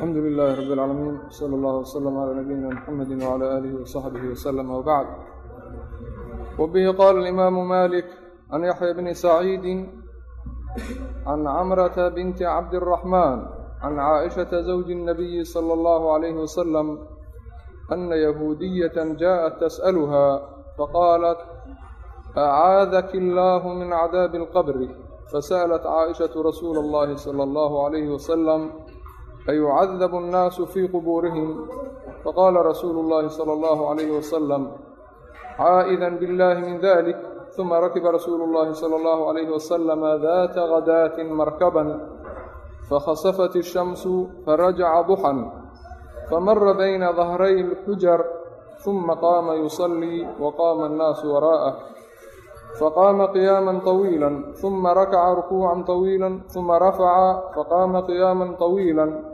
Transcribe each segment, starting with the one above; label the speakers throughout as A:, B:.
A: alxamdu lilaahi rabi اlcaalamiin sala allah wslm calaa nabiyina mxamedi wcala aalihi wasaxbihi wslm wbacd wbihi qaala alimaamu malik can yaxya bni saciidi can camrata binti cabdiraxmaan can caaishata zawji اnabiyi sala اllahu عalayhi wasalam ana yahuudiyata jaءat tas'aluha faqaalat acaadaki illaahu min cadaabi اlqabri fasa'lat caaishatu rasuula اllahi sala اllahu عalayhi wasalam fayucadabu اnnaasu fii qubuurihim faqaala rasuulu اllahi salى اllahu عalayhi wasalam caa'idan biاllahi min dalik ثuma rakiba rasuulu اllahi salى اllahu عalayhi wasalama data gadaatin markaban fakhasafat الshamsu farajaca duxan famara bayna dahray اlxujar ثuma qaama yuصlii waqaama الnaasu waraa'ah فqاma قiyاmا طويilا ثuma rakaca ركوعا طويilا ثuma rafaca faqاma قiyاmا طويilا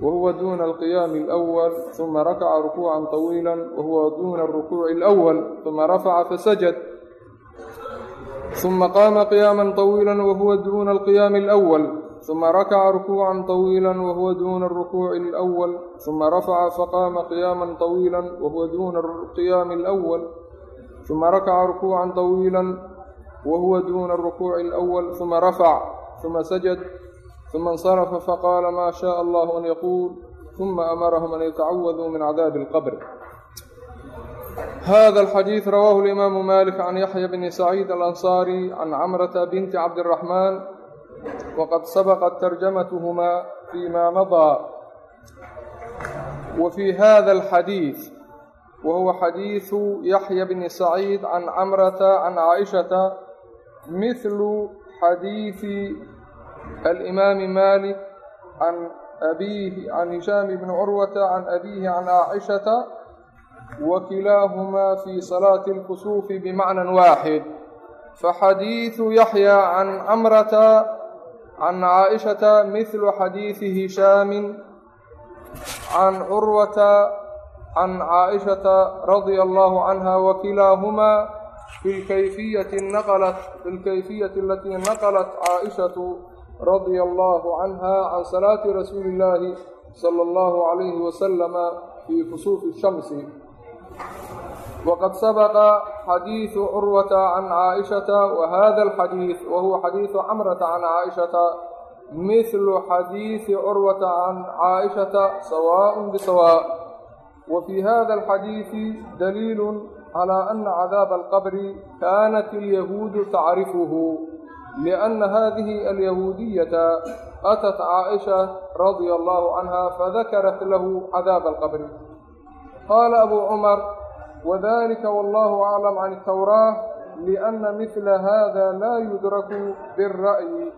A: wahuwa duuna alqiyaami alwal uma rakaca rukuucan طawiila wahuwa duuna rukuuci اlأwal uma rafaca fasajad uma qaama qiyaama طawiila wahuwa duuna alqiyaami اlأwal uma rakaca rukuucan طawiila wahuwa duuna rukuuci اlأwal uma rafaca faqaama qiyaama طawiila wahuwa duuna qiyaami اlأwal uma rakaca rukuucan طawiila wahuwa duuna rukuuci اlأwal uma rafac uma sajad ثuma اnsarafa faqaala ma shaء allah an yaquul ثuma amarahum an yatacawaduu min cadaabi اlqbr hada alxadiid rawaahu اlimaamu malik can yaxya bni saciid alansaari can camrata binti cabdiraxmaan waqad sabaqat tarjamatuhmaa fima madaa wa fi hada alxadiid wahuwa xadiidu yaxya bni saciid can camrata can caaishata mihlu xadiidi alimaami malik can abiihi can hishaam bni curwata can abiihi can caaishata wakilaahumaa fi salaati اlkusuufi bimacnan waaxid faxadiidu yaxya can camrata can caaishata mihlu xadiidi hishaamin can curwata can caaishata radia allahu canha wakilaahumaa fi lkayfiyati naqalat fi lkayfiyati alatii naqalat caaishatu radia allahu canha can salaati rasuuli illaahi sala allahu calayhi wasalama fi kusuufi shamsi wqad sabqa xadiidu curwata can caaishata wahada alxadiid wahuwa xadiidu camrata can caaishata mihlu xadiidi curwata can caaishata sawaء bisawaء wa fi hada alxadiidi daliilu calى ana cadaaba alqabri kanat alyahuudu tacrifuhu لأن هذه اليهودية أتت عائشة رضي الله عنها فذكرت له عذاب القبر قال أبو عمر وذلك والله أعلم عن التوراة لأن مثل هذا لا يدرك بالرأي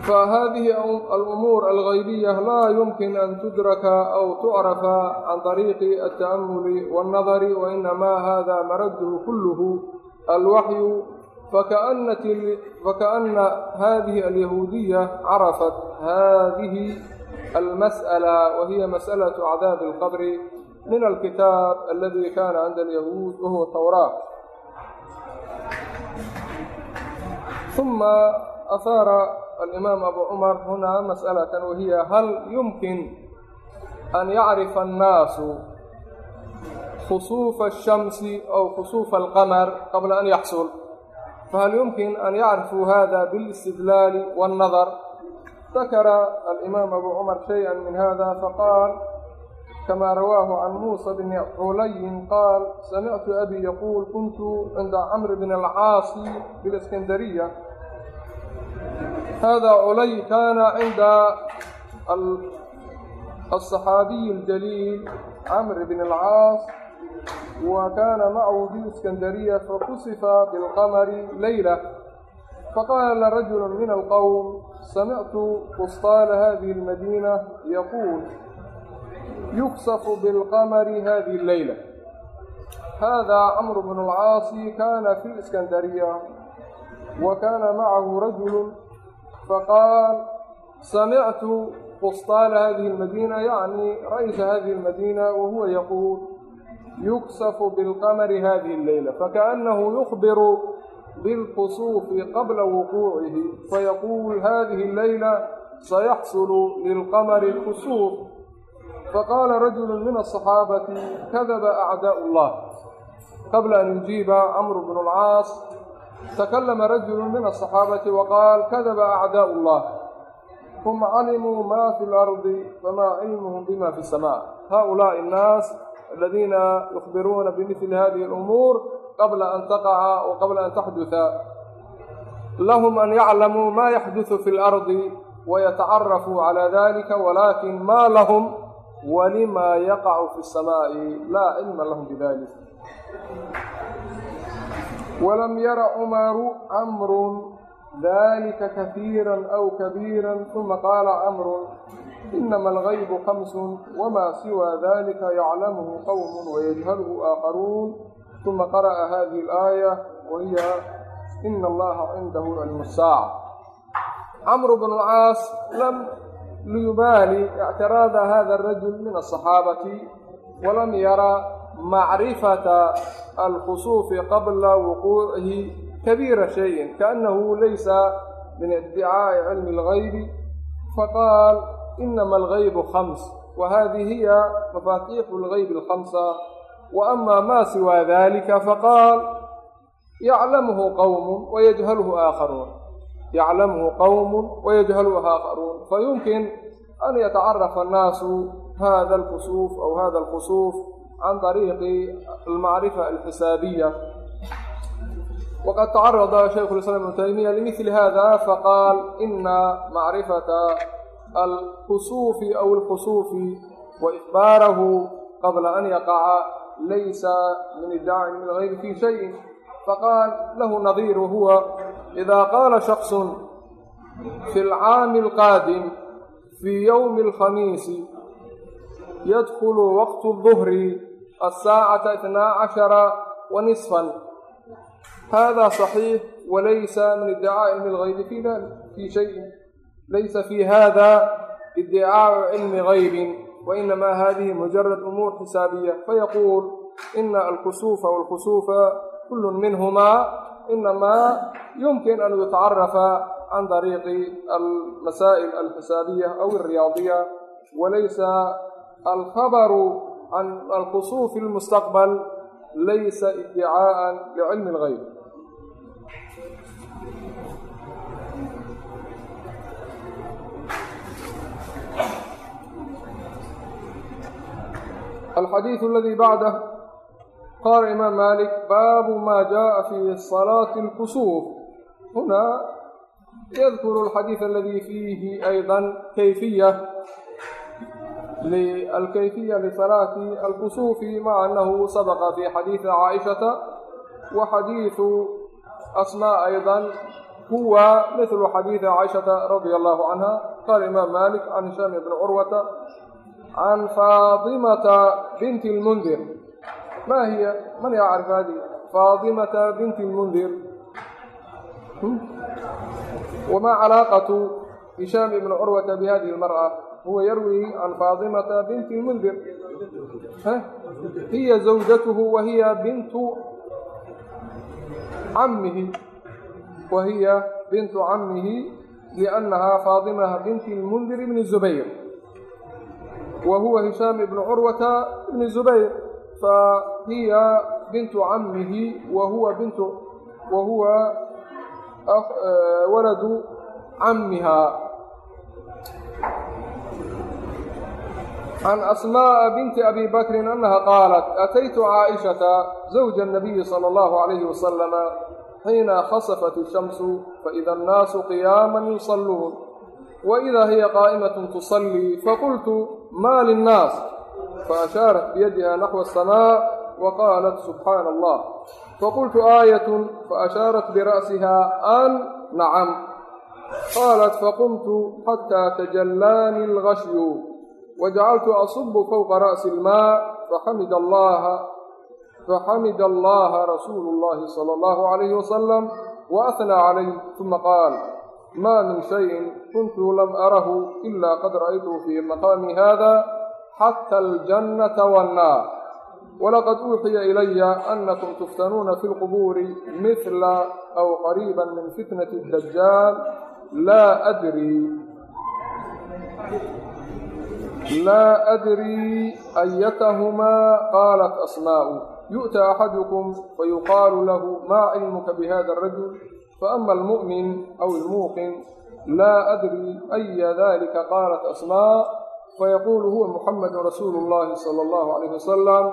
A: فهذه الأمور الغيبية لا يمكن أن تدرك أو تعرف عن طريق التأمل والنظر وإنما هذا مرده كله الوحي faka'na hadihi alyahuudiya carafat hadihi almas'ala wa hiya mas'alaة cadaabi اlqabri min alkitaab aladi kana cinda alyahuud wahuwa towraat uma ahaara alimaam abu cumar hunaa mas'alatan wahiya hal yumkin an yacrifa annaasu khusuufa الshamsi aw khusuufa alqamar qabla an yaxsul فهل يمكن أن يعرفوا هذا بالاستدلال والنظر ذكر الإمام أبو عمر شيئا من هذا فقال كما رواه عن موسى بن علي قال سمعت أبي يقول كنت عند عمرو بن العاص بالإسكندرية هذا علي كان عند الصحابي الجليل عمرو بن العاص wa kana macahu biاliskandariya fakusifa biاlqamari leyla faqaala rajulu min alqowm samictu qustaala hadihi اlmadina yaquul yuksafu bilqamari hadihi اleyla hada camr bn اlcaasi kana fi liskandariya wa kana macahu rajulu faqaal samictu qustaala hadihi اlmadina yacni ra'yta hadihi اlmadina wahuwa yaquul يكسف بالقمر هذه الليلة فكأنه يخبر بالقصوف قبل وقوعه فيقول هذه الليلة سيحصل للقمر كسوف فقال رجل من الصحابة كذب أعداء الله قبل أن يجيب عمرو بن العاص تكلم رجل من الصحابة وقال كذب أعداء الله هم علموا ما في الأرض فما علمهم بما في السماء هؤلاء الناس aladiina yukhbiruuna bimidli hadihi اlumuur qabla an taqaca wa qabla an taxduثa lahum an yaclamuu ma yaxduثu fi اlardi wayatacarafuu calى dalika walakin ma lahm walima yaqacu fi الsamaaءi laa cilma lahm bidalik walam yara cumaru camrun dalika kahiira aw kabiira uma qaala camrun inama algaybu khamsun wama siwa dalika yaclamuhu qowm wayajhalhu aakharuun uma qara'a hadihi alaaya wahiya ina allaha cindahu cilmu saaca camru bnu caas lam liyubaali ictiraada hada arajul min asaxaabati walam yara macrifata alkhusuufi qabla wuquucihi kabiira shayin kaannahu laysa min idicaa'i cilmi اlgaybi faqaal inama algaybu khams wa hadihi hiya mafaatiixu lgaybi alkhamsa wa ama maa siwaa dalika faqaal yaclamhu qawmun wayajhalhu aakharuun yaclamhu qawmu wayajhaluhu aakharuun fayumkin an yatacarafa annaasu hada alkusuuf aw hada alkusuuf can طariiqi almacrifa alxisaabiya waqad tacarada shaykhu lislaam ibnu taymiya limidli hada faqaal ina macrifata alkusuufi aw alkusuufi wa ihbaarahu qabla an yaqaca laysa min idaacin min hayri fi shayin faqaal lahu nadiir wahuwa ida qaala shaksun fi alcaami alqaadim fi yowmi alkhamiisi yadkulu waqtu duhri asaacata itnaa cashara wa nisfan hada صaxiix walaysa min idacaai min algayri fi shayin laysa fii hada iddicaacu cilmi gaybin wainamaa hadihi mujarad umuur xisaabiya fayaquul ina alkusuufa walkusuufa kul minhuma inamaa yumkin an yutacarafa can dariiqi almasaa'il alxisaabiya aw alriyaadiya walaysa alkhabaru can alkusuufi almustaqbal laysa iddicaa'an licilmi اlgayb alxadiiث aladi bacdah qala imaam malik baabu ma jaءa fi salaati اlkusuuf huna yadkuru alxadiiث aladi fiihi ayضa kayfiya الكيفية لصلاة الكسوف مع أنه سبق في حديث عائشة وحديث أسماء أيضا هو مثل حديث عائشة رضي الله عنها قال الإمام مالك can faadimata binti lmundir ma hiya man yaa carif hadi faadimata binti lmundir wamaa calaaqatu hishaam ibna curwata bihadihi lmar'a huwa yarwi can faadimata binti lmundir hiya zawjatuhu wa hiya bintu camihi wa hiya bintu camihi liannaha faadima binti lmundir ibni zubayr بن الزبير وهو هشام بن عروة بن الزبير فهي بنت عمه وهو بنت وهو أخ ولد عمها عن أسماء بنت أبي بكر أنها قالت أتيت عائشة زوج النبي صلى الله عليه وسلم حين خسفت الشمس فإذا الناس قياما يصلون وإذا هي قائمة تصلي فقلت ما للناس فأشارت بيدها نحو السماء وقالت سبحان الله فقلت آية فأشارت برأسها أن نعم قالت فقمت حتى تجلاني الغشي وجعلت أصب فوق رأس الماء فحمد الله فحمد الله رسول الله صلى الله عليه وسلم وأثنى عليه ثم قال ما من maa min shayin kuntu lam arahu ila qad ra'aytuhu fii maqaami hada xata aljannata wannaar walaqad uuxiya ilaya anakum tuftanuuna fi lqubuuri mihla aw qariiba min fitnati dajaal laa adrii laa adrii ayatahumaa qaalat asmaa'u yu'ta axadukum fayuqaalu lahu maa cilmuka bihada arajul faama almu'min aw ilmuuqin laa adri aya dalika qaalat asmaa fayaquulu huwa muxamedun rasuulu llahi sala allahu calayhi wasalam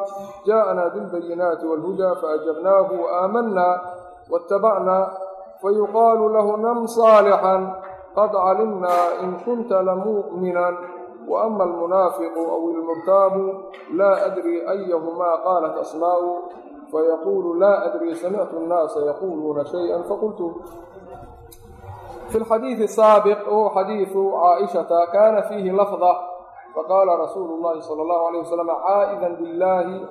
A: jaaءanaa bilbayinaati wاlhudaa faajabnaahu waaamannaa waاtabacnaa fayuqaalu lahu nam saalixan qad calimnaa in kunta lamu'minan waama almunaafiqu aw ilmurtaabu laa adri ayahumaa qaalat asmaa'u fayaquulu laa adrii samictu annaasa yaquuluuna shaya faqultu fi lxadiidi asaabiq wahuwa xadiidu caaishata kaana fiihi lafda faqaala rasuulu llahi sala allahu alayh wasalam caa'idan billaahi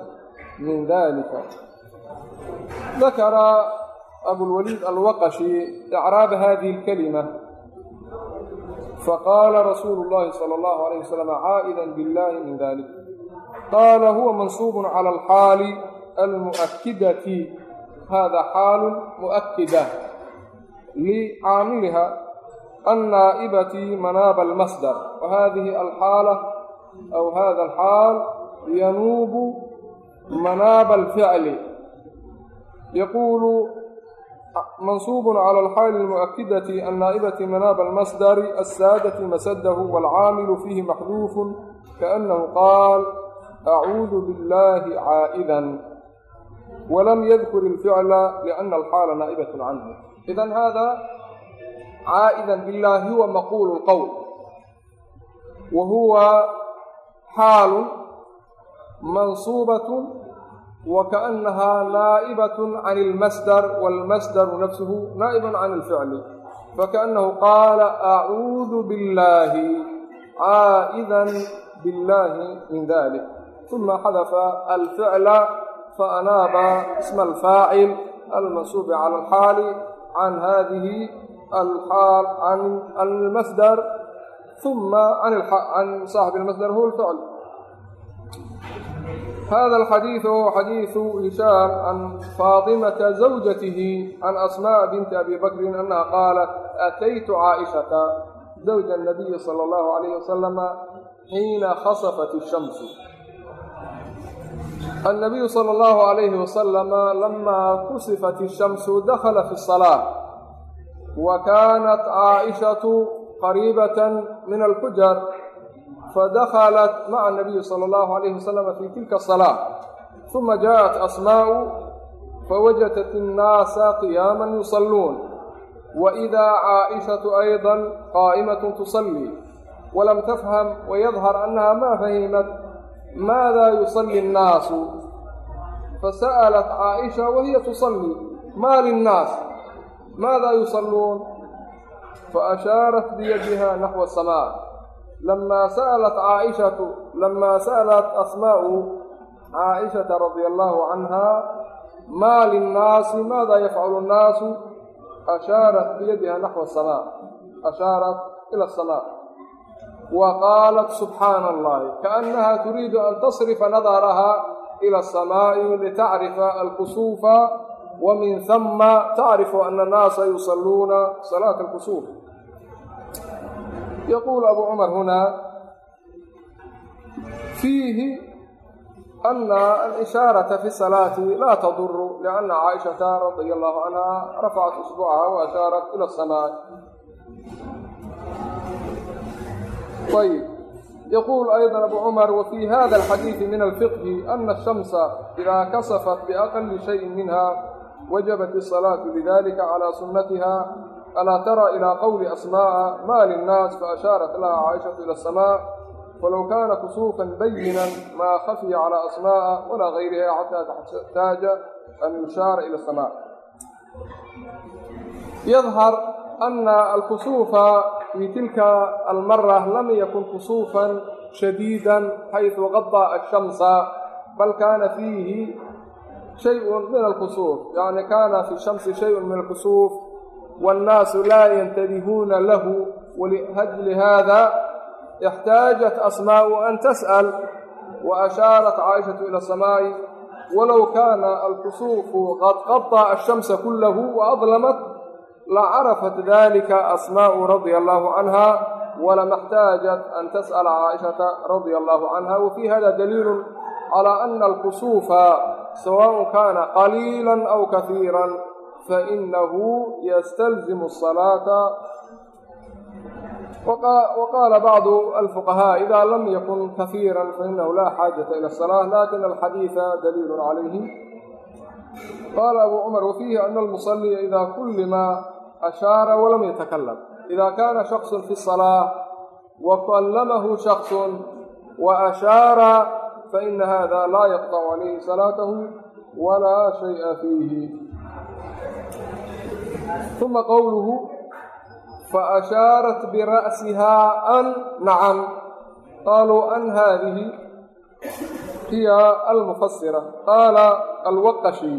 A: min dalika dakara abulwaliid alwaqashi icraaba hadihi alkalima faqaala rasuulu llahi sala allahu alayh wasalam caa'idan billahi min dalik qaala huwa mansuubun cala alxaali almu'akidati hada xaalu mu'akida licaamiliha annaa'ibati manaaba almasdar wahadihi alxaala aw hada alxaal yanuubu manaaba alficli yaquulu منصوب على الحال المؤكدة النائبة مناب المصدر السادة مسده والعامل فيه محذوف كأنه قال أعوذ بالله عائدا walam yadkur ilficla liana alxaala naa'ibat canhu idan hada caa'idan billah huwa maquulu lqowl wa huwa xaalu mansuubat wa kaanahaa naa'ibat can ilmasdar walmasdaru nafsuhu naa'iba can ilficli fakaanahu qaala acuudu billahi caa'idan billahi min dalik uma xadafa alficla faanaaba isma alfaacil almansuubi cala alxaali can hadihi alxaal can almasdar uma can saaxibi almasdar huwa alficl hada alxadiidu huwa xadiidu hishaam can faatimata zawjatihi can asmaa binti abi bakrin annaha qaalat ataytu caaishata zawja anabiyi sala allahu calayhi wasalama xiina khasafat shamsu عليه وسلم حين خسفت الشمس النبي صلى الله عليه وسلم لما كسفت الشمس دخل في الصلاة وكانت عائشة قريبة من الحجر فدخلت مع النبي صلى الله عليه وسلم في تلك الصلاة ثم جاءت أسماء فوجدت الناس قياما يصلون وإذا عائشة أيضا قائمة تصلي ولم تفهم ويظهر أنها ما فهمت ماذا يصلي الناس فسألت عائشة وهي تصلي ما للناس ماذا يصلون فأشارت بيدها نحو السماء لما سألت عائشة لما سألت أسماء عائشة رضي الله عنها ما للناس ماذا يفعل الناس أشارت بيدها نحو wa qaalat subxaana allahi kaannaha turiidu an tasrifa nadaraha ila asamaa'i litacrifa alkusuufa wa min hama tacrifu ana annaasa yusalluuna salaata alkusuuf yaquulu abu cumar huna fiihi ana alishaarata fi salaati laa taduru lianna caaishata radia allahu canha rafacat isbucaha wa ashaarat ila asamaa'i ayb yaquul ayضa abu cumar wafii hada alxadiidi min alfiqhi ana ashamsa idaa kasafat biaqali shayin minha wajabat isalaatu lidalika calaa sunnatiha alaa tara ilaa qowli asmaaa ma linnaas faashaarat laha caaishatu ila asamaa falow kaana kusuufan bayinan maa khafiya calaa asmaaa walaa gayriha xataa taxtaaja an yushaara ila asamaa السماء يظهر أن الكسوف في تلك المرة لم يكن كسوفا شديدا حيث غطى الشمس بل كان فيه شيء من الكسوف يعني كان في الشمس شيء من الكسوف والناس لا ينتبهون له ولأجل هذا احتاجت أسماء أن تسأل وأشارت عائشة إلى السماء ولو كان الكسوف قد غطى الشمس كله وأظلمت لعرفت ذلك أسماء رضي الله عنها ولم احتاجت أن تسأل عائشة رضي الله عنها وفي هذا دليل على أن الكسوف سواء كان قليلا أو كثيرا فإنه يستلزم الصلاة وقال بعض الفقهاء إذا لم يكن كثيرا فإنه لا حاجة إلى الصلاة لكن الحديث دليل عليه قال أبو عمر وفيه أن المصلي إذا klma أشار ولم يتكلم إذا كان شخص في الصلاة وكلمه شخص وأشار فإن هذا لا يقطع عليه صلاته ولا شيء فيه ثم قوله faashaarat bira'sihaa an nacan qaaluu an haadihi hiya almufasira qaala alwaqashi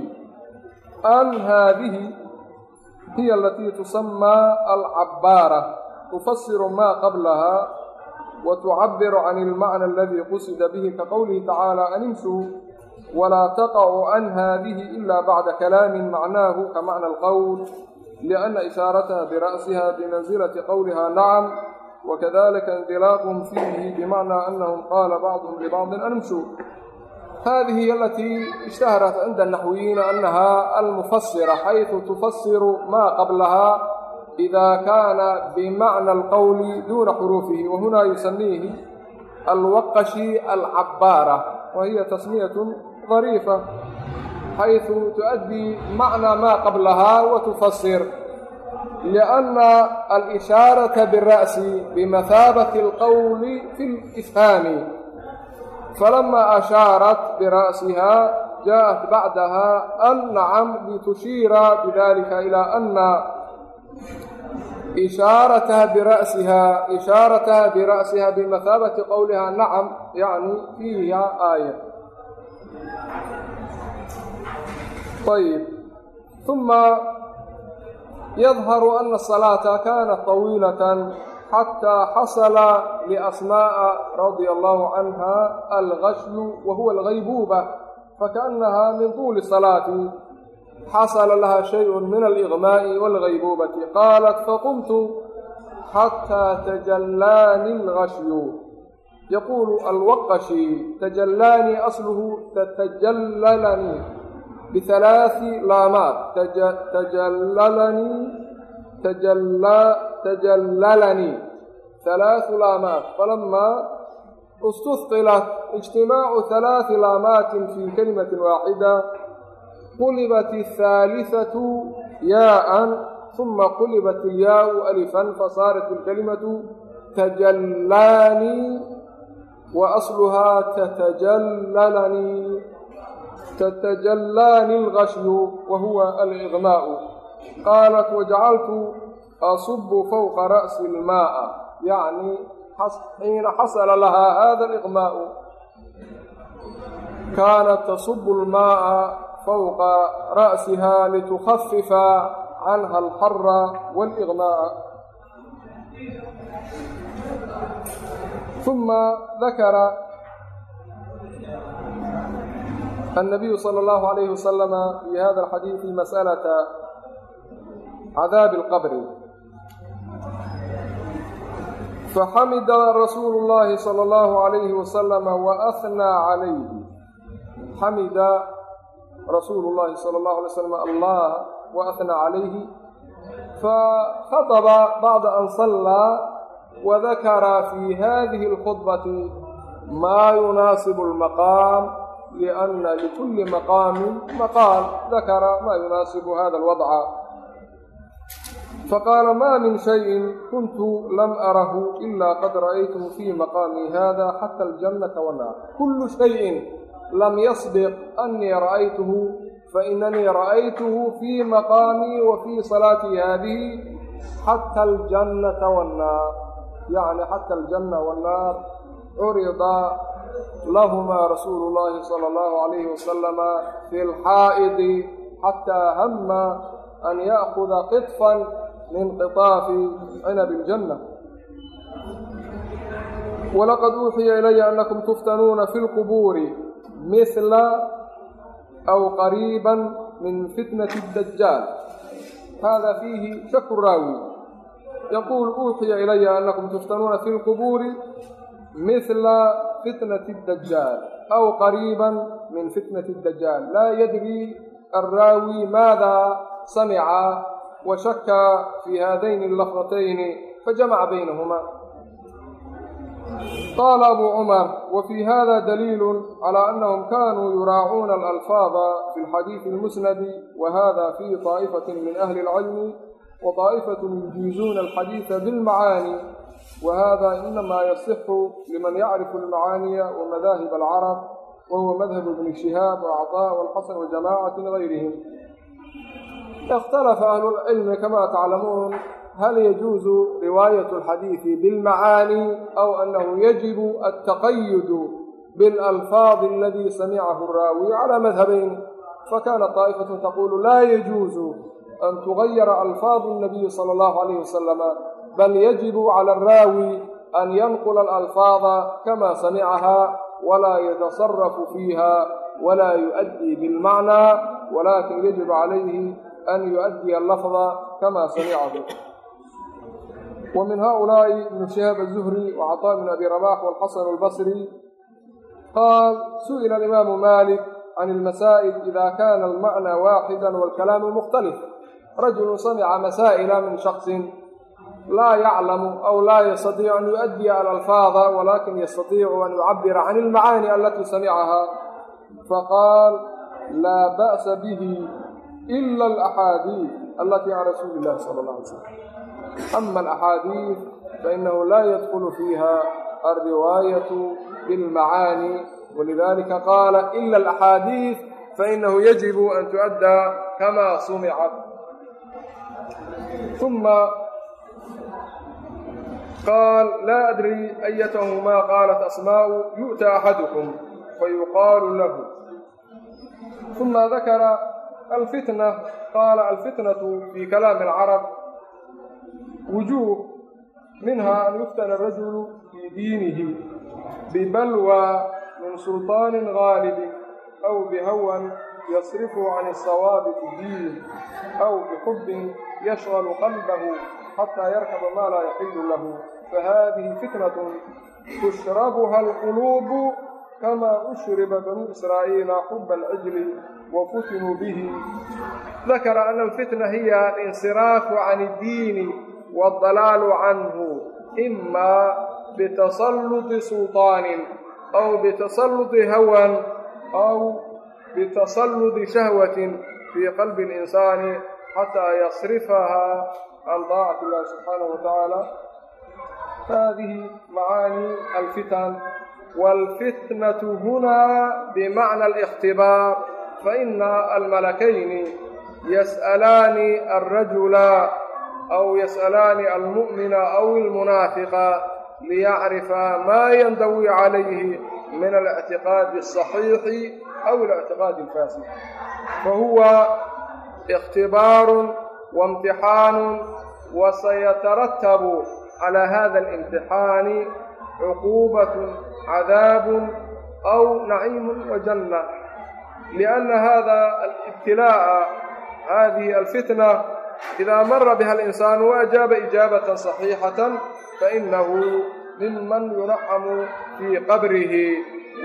A: an haadihi hiya alatii tusamaa alcabbaara tufasiru maa qablahaa wa tucabiru can ilmacna aladii qusida bihi ka qowlihi tacaala animsuu walaa taqacu can haadihi ila bacda kalaamin macnaahu ka macna alqowl لأن إشارتها برأسها بمنزلة قولها نعم وكذلك انطلاقهم فيه بمعنى أنهم قال بعضهم لبعض أنمشوا هذه هي التي اشتهرت عند النحويين أنها المفسرة حيث تفسر ما قبلها إذا كان بمعنى القول دون حروفه وهنا يسميه الوقشي العبارة وهي تسمية ظريفة حيث تؤدي معنى ما قبلها وتفسر لأن الإشارة بالرأس بمثابة القول في الإفهام فلما أشارت برأسها جاءت بعدها أن نعم لتشير بذلك إلى أن إشارتها برأسها إشارتها برأسها بمثابة قولها نعم يعني فيها آية طيب ثم يظهر أن الصلاة كانت طويلة حتى حصل لأسماء رضي الله عنها الغشي وهو الغيبوبة فكأنها من طول الصلاة حصل لها شيء من الإغماء والغيبوبة قالت فقمت حتى تجلاني الغشي يقول الوقشي تجلاني أصله تتجللني بثلاث bialaai laamaad tajalalanii tajallalanii halaasu laamaad falamaa istusqilat ijtimaacu halaasi laamaatin fii kalimatin waaxida qulibat ahaalisatu yaaan uma qulibat ilyaau alifan fasaarat ilkalimatu tajallaanii wa asluhaa tatajallalanii تتجلاني الغشي وهو الإغماء قالت وجعلت أصب فوق رأس الماء يعني حين حصل لها هذا الإغماء كانت تصب الماء فوق رأسها لتخفف عنها الحر والإغماء ثم ذكر النبي صلى الله عليه وسلم في هذا الحديث مسألة عذاب القبر فحمد رسول الله صلى الله عليه وسلم وأثنى عليه حمد رسول الله صلى الله عليه وسلم الله وأثنى عليه فخطب بعد أن صلى وذكر في هذه الخطبة ما يناسب المقام لأن لكل مقام مقال ذكر ما يناسب هذا الوضع فقال ما من شيء كنت لم أره إلا قد رأيته في مقامي هذا حتى الجنة والنار كل شيء لم يسبق أني رأيته فإنني رأيته في مقامي وفي صلاتي هذه حتى الجنة والنار يعني حتى الجنة والنار عرض لهما رسول الله صلى الله عليه وسلم في الحائض حتى هم أن يأخذ قطفا من قطاف عنب الجنة ولقد أوحي إلي أنكم تفتنون في القبور مثل أو قريبا من فتنة الدجال هذا فيه شك الراوي yaquul uuxiya ilaya annakum tuftanuuna fi lqubuuri mihla fitnati اdajaal aw qariiba min fitnati اdajaal laa yadri alraawi maada samica wa shaka fi haadayni allafdatayni fajamaca baynahuma qaala abu cumar wa fii hada daliilu calى anahum kanuu yuraacuuna alalfaada fi lxadiidi اlmusnadi wa hada fi طaa'ifati min ahli اlcilmi wa طaa'ifaة yujiizuuna alxadiida bilmacaani wa hada inama yasixu liman yacrifu almacaaniya wa madaahib alcarab wa huwa madhabu bni shihaab wacطaa walxasan wajamacati gayrihim اkhtalafa ahlu اlcilmi kama taclamuun hal yajuuzu riwaayat alxadiidi bilmacaani aw annahu yajibu altaqayudu bilalfaadi aladii samicahu araawi calaa madhabayn fakana طaa'ifatun taqulu laa yajuuzu an tugayara alfaadu الnabiyi salى اllahu alayh wasalama bal yajibu cala araawi an yanqula alalfaada kama samicaha walaa yatasarafu fiiha walaa yu'addii bilmacnaa walaakin yajibu calayhi an yu'addiya alafda kama samicahu wa min haulaa'i ibnu shihaab azuhri wa cataa bn abi rabax walxasan albasri qaal su'ila alimaamu malik can almasaa'il ida kana almacnaa waaxida walkalaamu mukhtalif rajulu samica masaa'ila min shaksin laa yaclamu aw laa yastatiicu an yu'addiya alalfaada walakin yastatiicu an yucabira can ilmacaani alatii samicahaa faqaal laa ba'sa bihi ila alaxaadiid alatii can rasuuli illahi sala allah alay slam ama alaxaadiid fainahu laa yadkulu fiiha alriwaayatu bilmacaani walidalika qaala ila alaxaadiid fainahu yajibu an tu'addaa kama sumicat. Uma qaal laa adrii ayatahumaa qaalat asmaa'u yu'ta axadukum fayuqaalu lahu uma dakara alfitna qaala alfitnatu fi kalaami alcarab wujuuh minha an yuftana arajulu fii diinihi bibalwa min sulطaanin gaalibin aw bihawan yasrifu can الsawaabi fi diini aw bixubin yashغalu qalbahu xataa yarkaba maa laa yaxilu lahu fahaadihi fitnatun tushrabuha alquluubu kamaa ushriba banuu israa'iila xuba alcijli wa futinuu bihi dakara ana alfitna hiya alinsiraafu can iddiini waldalaalu canhu imaa bitasalluti sulطaanin aw bitasalluti hawan aw bitasalluti shahwatin fii qalbi اlinsaani xataa yasrifahaa عن طاعة الله سبحانه وتعالى هذه معاني الفتن والفتنة هنا بمعنى الاختبار فإن الملكين يسألان الرجل أو يسألان المؤمن أو المنافق ليعرف ما ينضوي عليه من الاعتقاد الصحيح أو الاعتقاد الفاسد فهو اختبار wamtixaanun wa sayataratabu calaa hada alimtixaani cuquubatun cadaabun aw naciimun wa janna lianna hada alibtilaa'a hadihi alfitna idaa mara biha alinsaanu wa ajaaba ijaabatan saxiixatan fainahu minman yunacamu fii qabrihi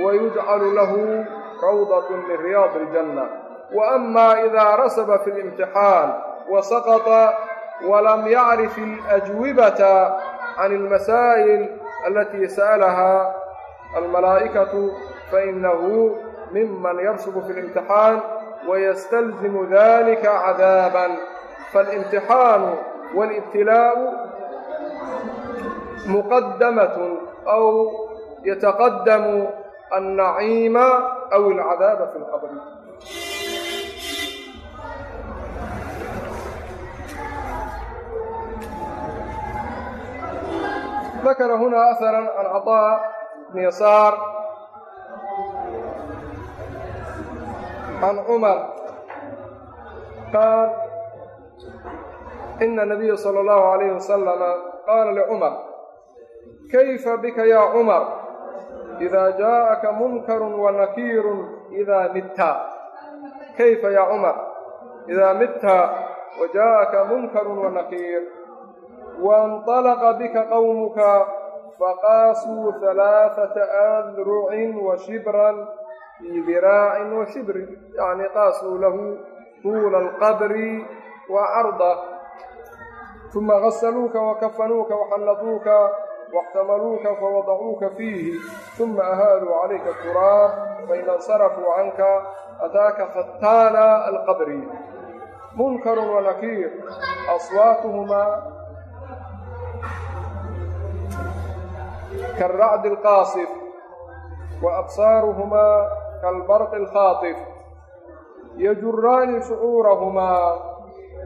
A: wayujcalu lahu rawdatun min riyaadi aljanna wa ama idaa rasaba fi limtixaan وسقط ولم يعرف الأجوبة عن المسائل التي سألها الملائكة فإنه ممن يرسب في الامتحان ويستلزم ذلك عذابا فالامتحان والابتلاء مقدمة أو يتقدم النعيم أو العذاب في القبر ذكر هنا أثرا عن عطاء بن يسار عن عمر قال إن النبي صلى الله عليه وسلم قال لعمر كيف بك يا عمر إذا جاءك منكر ونكير إذا مت كيف يا عمر إذا مت وجاءك منكر ونكير wainطalaqa bika qawmuka faqaasuu halaaثata adrucin wa shibran fii diraacin wa shibrin yani qaasuu lahu tuula alqadri wa cardah uma gasaluuka wakafanuuka waxalladuuka waxtamaluuka fawadacuuka fiihi uma ahaaduu calayka turaab fain insarafuu canka ataaka fattaana alqabri munkarun wanakiir aswaatuhumaa kالracd الqاaصf وأbصاarهmaa kالbrq الkhaaطf yjuraani scuurahmaa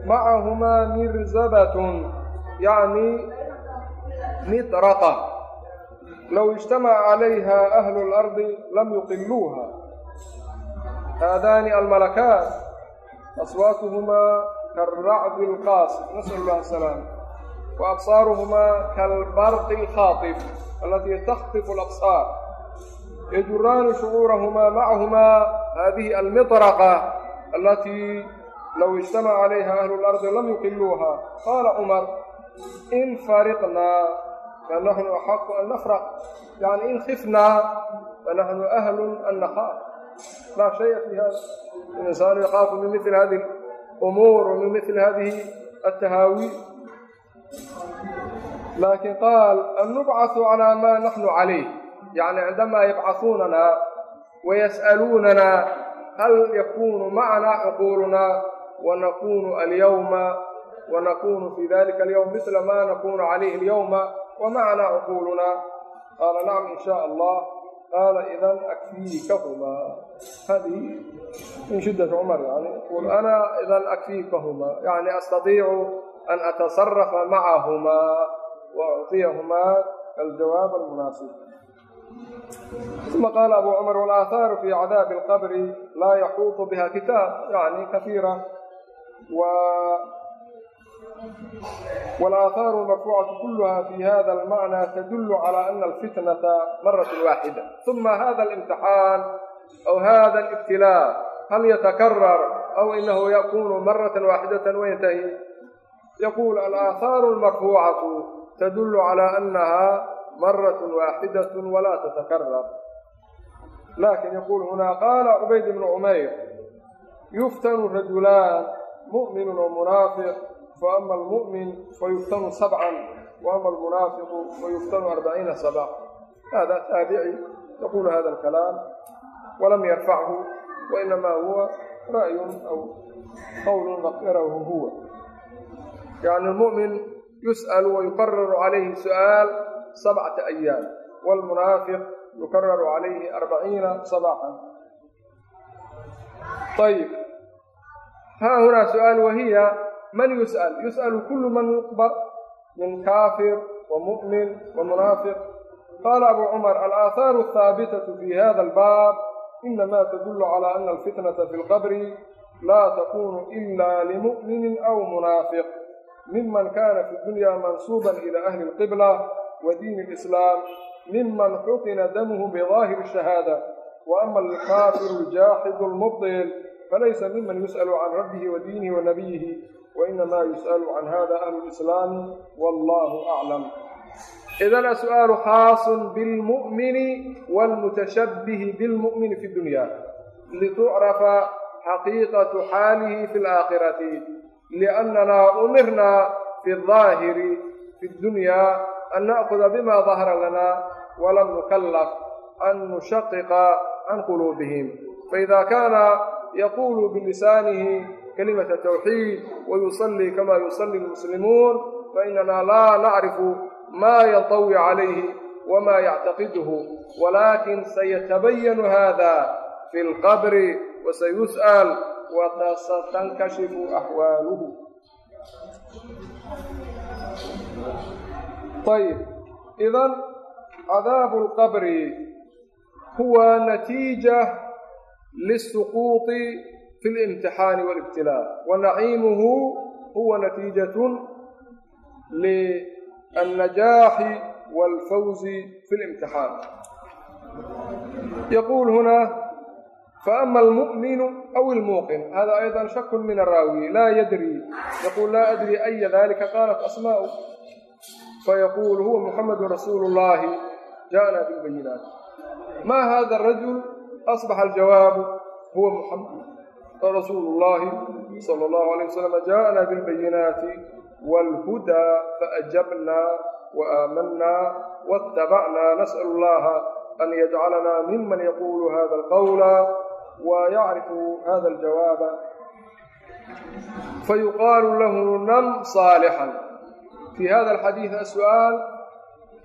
A: macahumaa mirzabat yaعni miطraqa low اجtamaca عalayha أhl الأrضi lam yuqiluuha haadaani almalakaat aswaatuhumaa kالracd الqاaصf nasأl اlah الsلaam وأبصارهما كالبرق الخاطف التي تخطف الأبصار يجران شعورهما معهما هذه المطرقة التي لو اجتمع عليها أهل الأرض لم يقلوها قال عمر إن فرقنا فنحن أحق أن نفرق يعني إن خفنا فنحن أهل أن نخاف لا شيء في هذا الإنسان يخاف من مثل هذه الأمور ومن مثل هذه التهاوي لكن قال أن نبعث على ما نحن عليه يعني عندما يبعثوننا ويسألوننا هل يكون معنا عقولنا ونكون اليوم ونكون في ذلك اليوم مثل ما نكون عليه اليوم ومعنا عقولنا قال نعم إن شاء الله قال إذا أكفيكهما هذه من شدة عمر يعني يقول أنا إذا أكفيكهما يعني أستطيع أن أتصرف معهما وأعطيهما الجواب المناسب ثم قال أبو عمر والآثار في عذاب القبر لا يحوط بها كتاب يعني كثيرة و والآثار المرفوعة كلها في هذا المعنى تدل على أن الفتنة مرة واحدة ثم هذا الامتحان أو هذا الابتلاء هل يتكرر أو إنه يكون مرة واحدة وينتهي يقول الآثار المرفوعة tadullu calaa annahaa maratun waaxidatun walaa tatakarar laakin yaquul hunaa qaala cubayd ibnu cumayr yuftanu rajulaan mu'minun wa munaafiq fa ama almu'min fa yuftanu sabcan wa ama almunaafiqu fa yuftanu arbaciina saba hada taabici yaquulu hada alkalaam walam yarfachu wainamaa huwa ra'yun aw qowlun rakarahu huwa yani mumin yus'alu wayuqararu calayhi su'aal sabcata ayaam waalmunaafiq yukararu calayhi arbaciina sabaaxan ayib haa hunaa su'aal wahiya man yus'al yus'alu kullu man yuqbal min kaafir wamu'min wamunaafiq qaala abuu cumar alaathaaru ahaabitatu fi hada albaab inama tadullu calaa ana alfitnata fi lqabri laa takunu ila limu'minin aw munaafiq miman kana fi dunya mansuuban ila ahli lqibla wa diini lislaam miman xukina damuhu bidaahiri shahaada wa ama alkaafiru ljaaxidu lmubdil falaysa miman yus'alu can rabbihi wa diinihi wa nabiyihi wainamaa yus'alu can hada ahlu lislaami wallahu aclam idan asu'aalu khaasun bilmu'mini waalmutashabbihi bilmu'mini fi dunya litucrafa xaqiiqatu xaalihi fi laakhirati liannanaa umirnaa fi daahiri fi ddunyaa an na'kuda bima dahara lanaa walam nukallaf an nushaqiqa can quluubihim faida kaana yaquulu bilisaanihi kalimata tawxiid wayusallii kama yusalli almuslimuun fainana laa nacrifu ma yanطawi calayhi wma yactaqiduhu walakin sayatabayanu hada fi اlqabri wasayus'al وسيسأل وستنكشف أحواله طيب إذا عذاب القبر هو نتيجة للسقوط في الامتحان والابتلاء ونعيمه هو نتيجة للنجاح والفوز في الامتحان يقول هنا فأما المؤمن أو الموقن هذا أيضا شك من الراوي لا يدري يقول لا أدري أي ذلك قالت أسماء fayaquulu huwa muxamedu rasuulu اllahi jaءna bilbayinaat ma hada الrajul asbaxa aljawaabu huwa muxamed rasuulu اllahi salى اllahu عalيه wasalam jaءna bilbayinaati wاlhuda faأjabna وآmنا واتبعna نسأل الlaha أn yجcalna miman yqul hada الqول ويعرف hada الجawاab fayuqال lah nm صاaلحا في hada الxadيiث السؤال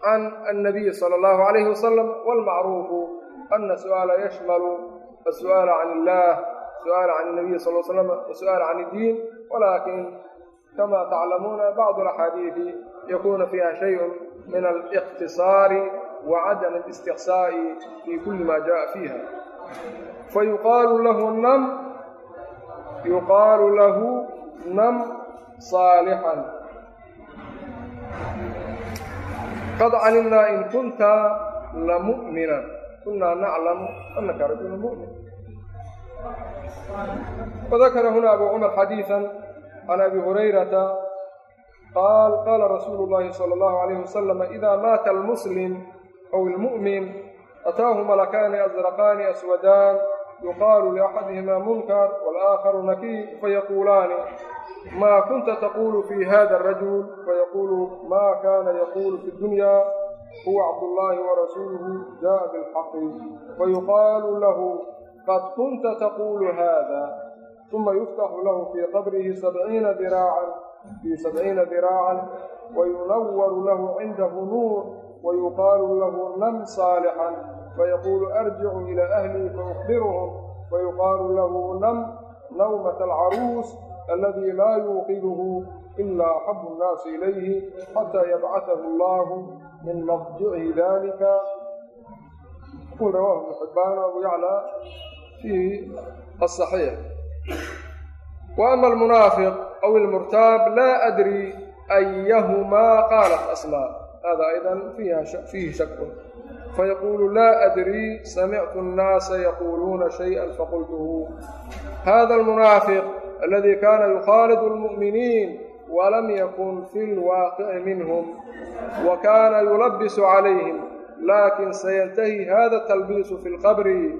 A: عن النبي صلى الله عليه وسلم والمعروف أن السؤال يشمل السؤال عن الله سؤال عن النبي صلى الله عليه وسلم وسؤال عن الدين ولكن كما تعلمون بعض الأحاديث يكون فيها شيء من الاختصار وعدم الاستقصاء في كل ما جاء فيها fayuqaalu lahu nam yuqaalu lahu nam saalixan qad calimnaa in kunta la mu'mina kunaa naclamu anaka rajula mu'min fadakara huna abu cumar xadiiثa can abi hurayrata qaal qaala rasuulu llahi sala allahu alayh wasalam idaa maata almuslim aw ilmu'min ataahu malakaani asraqaani aswadaan لأحدهما منكر والآخر نكير فيقولان ما كنت تقول في هذا الرجل فيقول ما كان يقول في الدنيا هو عبد الله ورسوله جاء بالحق فيقال له قد كنت تقول هذا ثم يفتح له في قبره سبعين ذراعا في سبعين ذراعا وينور له عنده نور ويقال له نم صالحا fayaquulu arjicu ilaa ahlii faukbiruhum fayuqaalu lahu nam nawmat alcaruus aladii laa yuuqiduhu ila axabu nnaasi ilayhi xataa yabcatahu allahu min maqdici dalika rawaahu ibnu xibbaan abu yaclaa fii asaxiix wa ama almunaafiq aw almurtaab laa adri ayahumaa qaalat aslaa hada aydan fiihi shakun فيقول لا أدري سمعت الناس يقولون شيئا فقلته هذا المنافق الذي كان يخالط المؤمنين ولم يكن في الواقع منهم وكان يلبس عليهم لكن سينتهي هذا التلبيس في القبر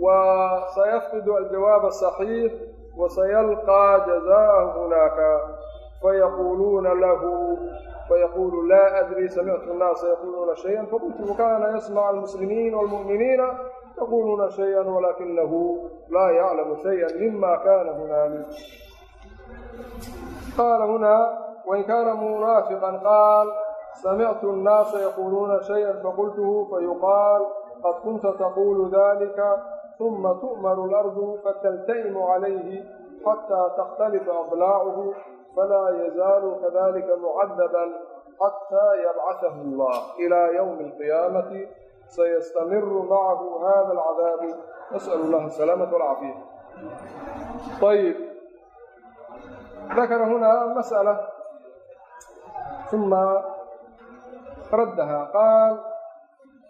A: وسيفقد الجواب الصحيح وسيلقى جزاءه هناك فيقولون له فيقول لا أدري سمعت الناس يقولون شيئا فقلت كان يسمع المسلمين والمؤمنين يقولون شيئا ولكنه لا يعلم شيئا مما كان هنالك قال هنا وإن كان منافقا قال سمعت الناس يقولون شيئا فقلته فيقال قد كنت تقول ذلك ثم تؤمر الأرض فتلتئم عليه حتى تختلف أضلاعه falaa yazaalu kadalika mucadaban xataa yabcahahu allah ilaa ywmi alqiyaamati sayastamiru macahu hada alcadaabu nasalu allaha asalaamata walcaafiya ayib dakara hunaa masala uma raddaha qaal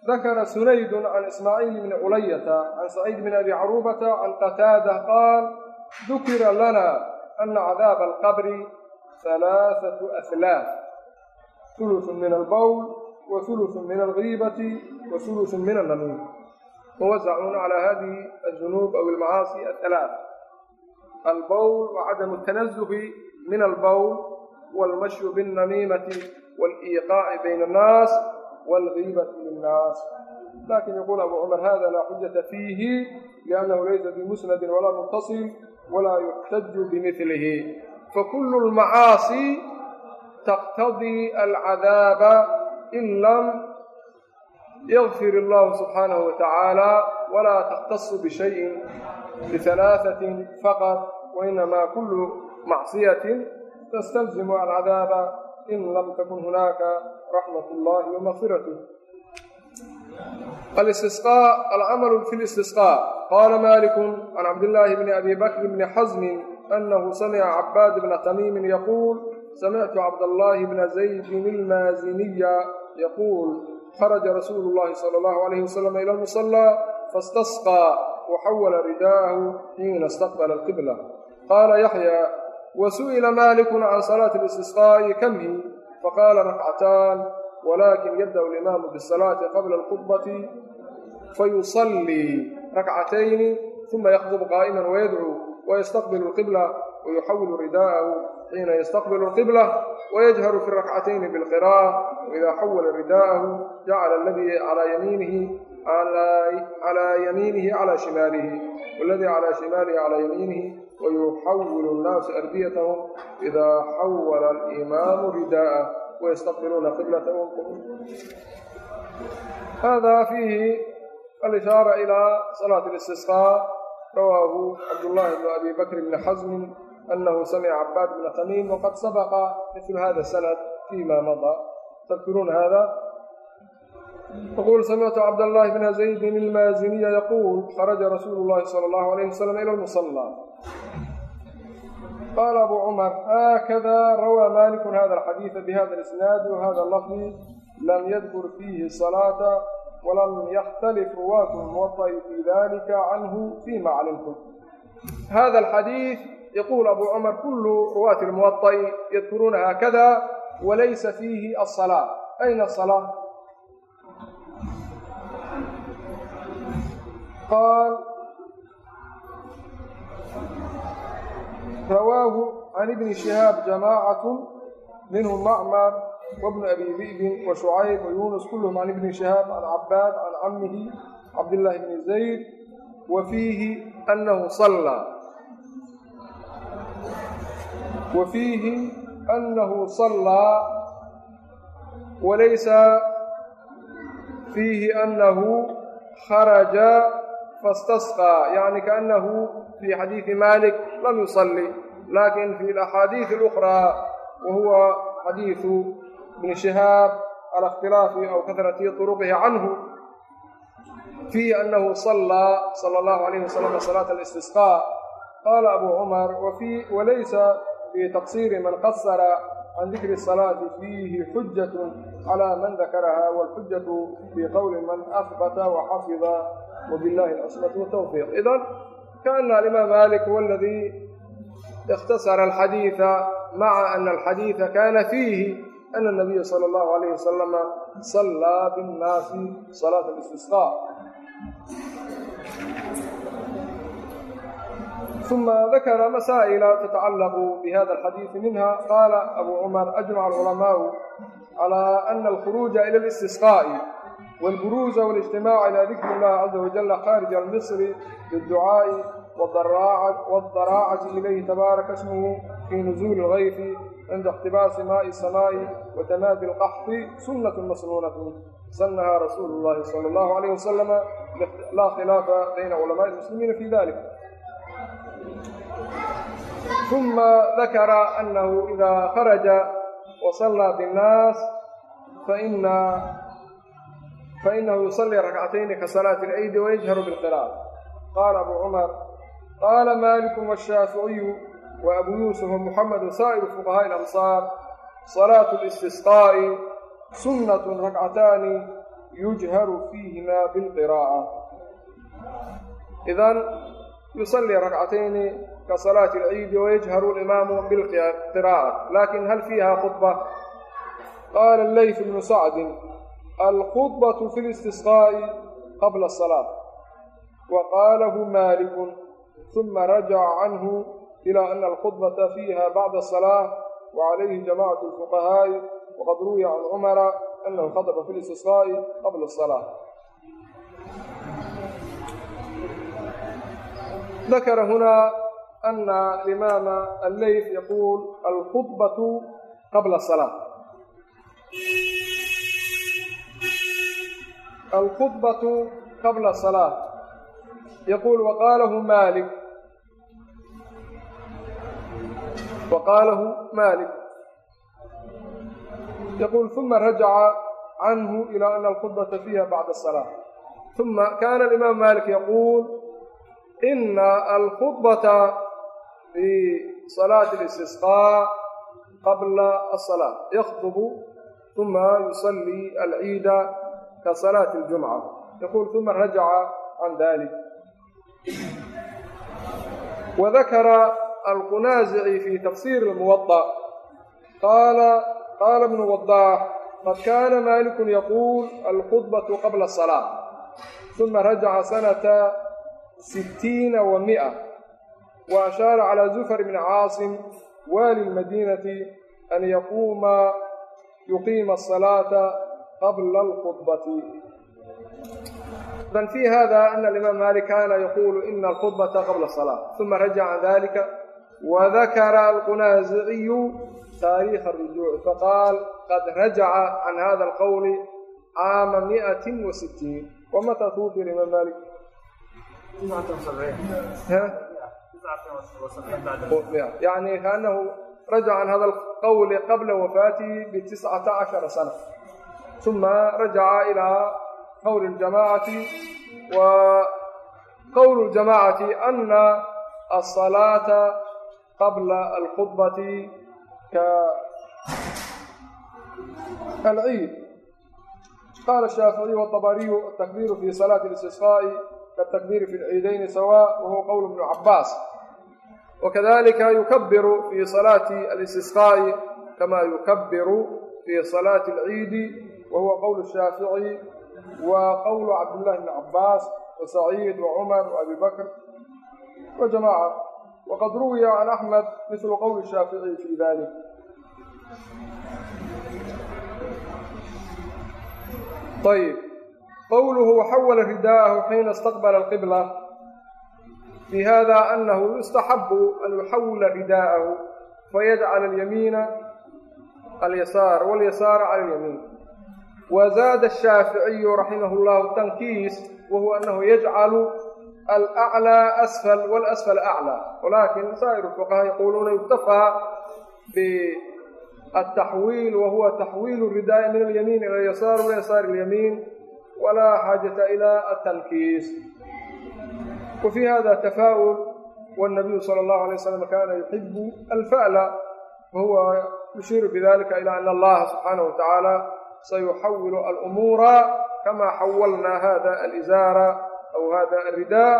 A: ذكر سنيد عن إسماعيل بن علية عن سعيد بن أبي عروبة عن قتادة قال ذكر لنا أن عذاب القبر halaaثaة ahlaaث ثuluث min albowl wa ثuluث min algiibati wa ثuluث min alnamiim muwasacuuna calى hadihi aلdunuub aw almacaasi ahalaaث albowl wa cadamu الtanazuhi min albowl wاlmashyu biاlnamiimati wاliiqaaci bayna الnaas wاlgiibati lilnaas laakiin yaqul abu cumar hada laa xujata fiihi liannahu laysa bimusnadi walaa muttaصil walaa yuxtaju bimilihi fakulu lmacaasi taqtadii alcadaaba in lam yakfir illahu subxaanahu wa tacaala walaa takhtasu bishayin bihalaahatin faqad wainamaa kullu macsiyatin tastalzimu alcadaaba in lam takun hunaaka raxmat اllahi wamaqfiratih اstisqاء alcamalu fi اlistisqاء qala maliku can cabd illaahi bni abi bakr bni xasmin أنه سمع عباد بن تميم يقول سمعت عبد الله بن زيد المازني يقول خرج رسول الله صلى الله عليه وسلم إلى المصلى فاستسقى وحول رداه حين استقبل القبلة قال يحيى وسئل مالك عن صلاة الاستسقاء كم هي فقال ركعتان ولكن يبدأ الإمام بالصلاة قبل الخطبة فيصلي ركعتين ثم يخطب قائما ويدعو wayastaqbil اlqibla wayuxawilu ridaaءahu xiina yastaqbil اlqibla wayajharu fi rakcatayni bاlqirاءة وإida xawala ridaaءahu jacala aladii calىa yamiinihi calىa yamiinihi calى shimaalihi waladii calىa shimaalihi calىa yamiinihi wayuxawilu الnaasu ardiyatahum إida xawala اlimaamu ridaaءah wayastaqbiluuna qiblatahum hada fiihi alishaara ilى salaaة اlistisqاء rawaahu cabdullahi bn abi bakr bni xasmin anahu samica cabaad bna tamiim waqad sabaqa mil hada sanad fima maضى تذكرون هذا يقول سمعت عبد الله بن زيد المازني يقول خرج رسول الله صلى الله عليه وسلم إلى المصلى قال أبو عمر هكذا روى مالك هذا الحديث بهذا الإسناد وهذا اللفظ لم يذكر فيه الصلاة ولم يختلف رواة الموطأ في ذلك عنه فيما علمتم هذا الحديث يقول أبو عمر كل رواة الموطأ يذكرون هكذا وليس فيه الصلاة أين الصلاة قال رواه عن ابن شهاب جماعة منهم معمر وابن أبي ذئب وشعيب ويونس كلهم عن ابن شهاب عن عباد عن عمه عبد الله بن زيد وفيه أنه صلى وفيه أنه صلى وليس فيه أنه خرج فاستسقى يعني كأنه في حديث مالك لم يصلي لكن في الأحاديث الأخرى وهو حديث بن شهاaب عlى اktilaafi aw kahrati طرqhi عanهu فيi أنhu صلىa صلى الlه عليه وsلم صلاة الاsتسقاء qال أbو cمر وlaysa في تqصيr man qصر عن ذikr الصلاة فيhi xujة عlى man ذakrha والxujaة fي qwl man أhbت وxaفظa وباللh العصمة والتوفيq إذn kأن الإmام mالك هو اladي اkhتصر الxadيiث mعa أن الxadيiث kana فيhi ana nabiya sala allahu alayh wasalama sallaa binnaasi salaata istisqa uma dakara masaa'ila tatacallaqu bihada alxadiidi minha qaala abu cumar ajmaca alculamaau calaa ana alkhuruuja ila alistisqaa'i waalburuuza walijtimaacu ilaa dikri illahi caza wajalla khaarija almisri biadducaa'i waadaraacati ilayhi tabaaraka ismuhu fii nuzuuli algayfi إليه تبارك اسمه في نزول الغيث عند اقتباس ماء السماء وتمادي القحط سنة مسنونة سنها رسول الله صلى الله عليه وسلم لا خلاف بين علماء المسلمين في ذلك ثم ذكر أنه إذا خرج وصلى بالناس فإن فإنه يصلي ركعتين كصلاة العيد ويجهر بالقراءة قال أبو عمر قال مالك والشافعي وأبو يوسف ومحمد وسائر فقهاء الأمصار صلاة الاستسقاء سنة ركعتان يجهر فيهما بالقراءة إذن يصلي ركعتين كصلاة العيد ويجهر الإمام بالقراءة لكن هل فيها خطبة قال الليث بن سعد الخطبة في الاستسقاء قبل الصلاة وقاله مالك ثم رجع عنه إلى أن الخطبة فيها بعد الصلاة وعليه جماعة الفقهاء وقد روي عن عمر أنه خطب في الاستسقاء قبل الصلاة ذكر هنا أن الإمام الليث يقول الخطبة قبل الصلاة الخطبة قبل الصلاة يقول وقاله مالك waqaalahu malik yaquul uma rajaca canhu ilaa ana alkhudbata fiiha bacda asalaa uma kana alimaam malik yaquul ina alkhudbata fi salaati listisqaa qabla asalaa yakhdubu uma yusalii alciida ka salaati aljumca yaquul uma rajaca can dalik wadakara alqunaasici fi tafsiir lmuwaa qaala qaala ibnu wadaax qad kaana malikun yaquul alkhudbatu qabla asalaa uma rajaca sanata sittiina wa mi'a wa ashaara calaa zufar bni caasim waali lmadiinati an yaquuma yuqiima asalaata qabla alkhudbati dan fi hada ana alimaam malik kana yaquulu ina alkhudbata qabla asalaa uma rajaca dalika taariikha arujuuc faqaal qad rajaca can hada alqowli caama mi'ati wa sittiin wamataa tuwufiya alimaam maalik yani kaanahu rajaca can hada alqowli qabla wafaatihi bitiscata cashara sana uma rajaca ilaa qowli ljamacati wa qowlu ljamacati ana asalaata qabla alkhudbati ka alciid. Qala shaaficiyu waطabariyu atakbiru fi salaati اlistisqaa'i katakbiri fi lciidayni sawa wahuwa qowl ibnu cabaas wakadalika yukabiru fi salaati alistisqaa'i kama yukabiru fi salaati alciidi wahuwa qowl shaafici wa qowlu cabdillahi bni cabaas wasaciid wacumar waabi bakr. Wajamaca wqad ruwiya can axmed mislu qowli shaaficiy fi dalik ayb qowluhu waxawala ridaahu xiina istaqbala alqibla fi hada anahu yustaxabu an yuxawila ridaahu fayajcal alyamiina alyasaar walyasaara cala alyamiin wa zaada ashaaficiyu raximah llahu tankiis wa huwa anahu yajcalu alأclى asfal wاlasfal aclى walakin saa'ir fuqaha yaquluuna yuktafaa biالtaxwiil wahuwa taxwiil الridaaءi min alyamiin ilى اlyasaar wayasaar اlyamiin walaa xaajata ilى atankiis wafي hada tafaa'ul wالnabiyu salى اllahu alay slam kana yuxibu alfa'la wahuwa yushiiru bidalika ilى ana allaha subxaanaه watacaala sayuxawilu alumuura kama xawalna hada alizaara aw hada alridaa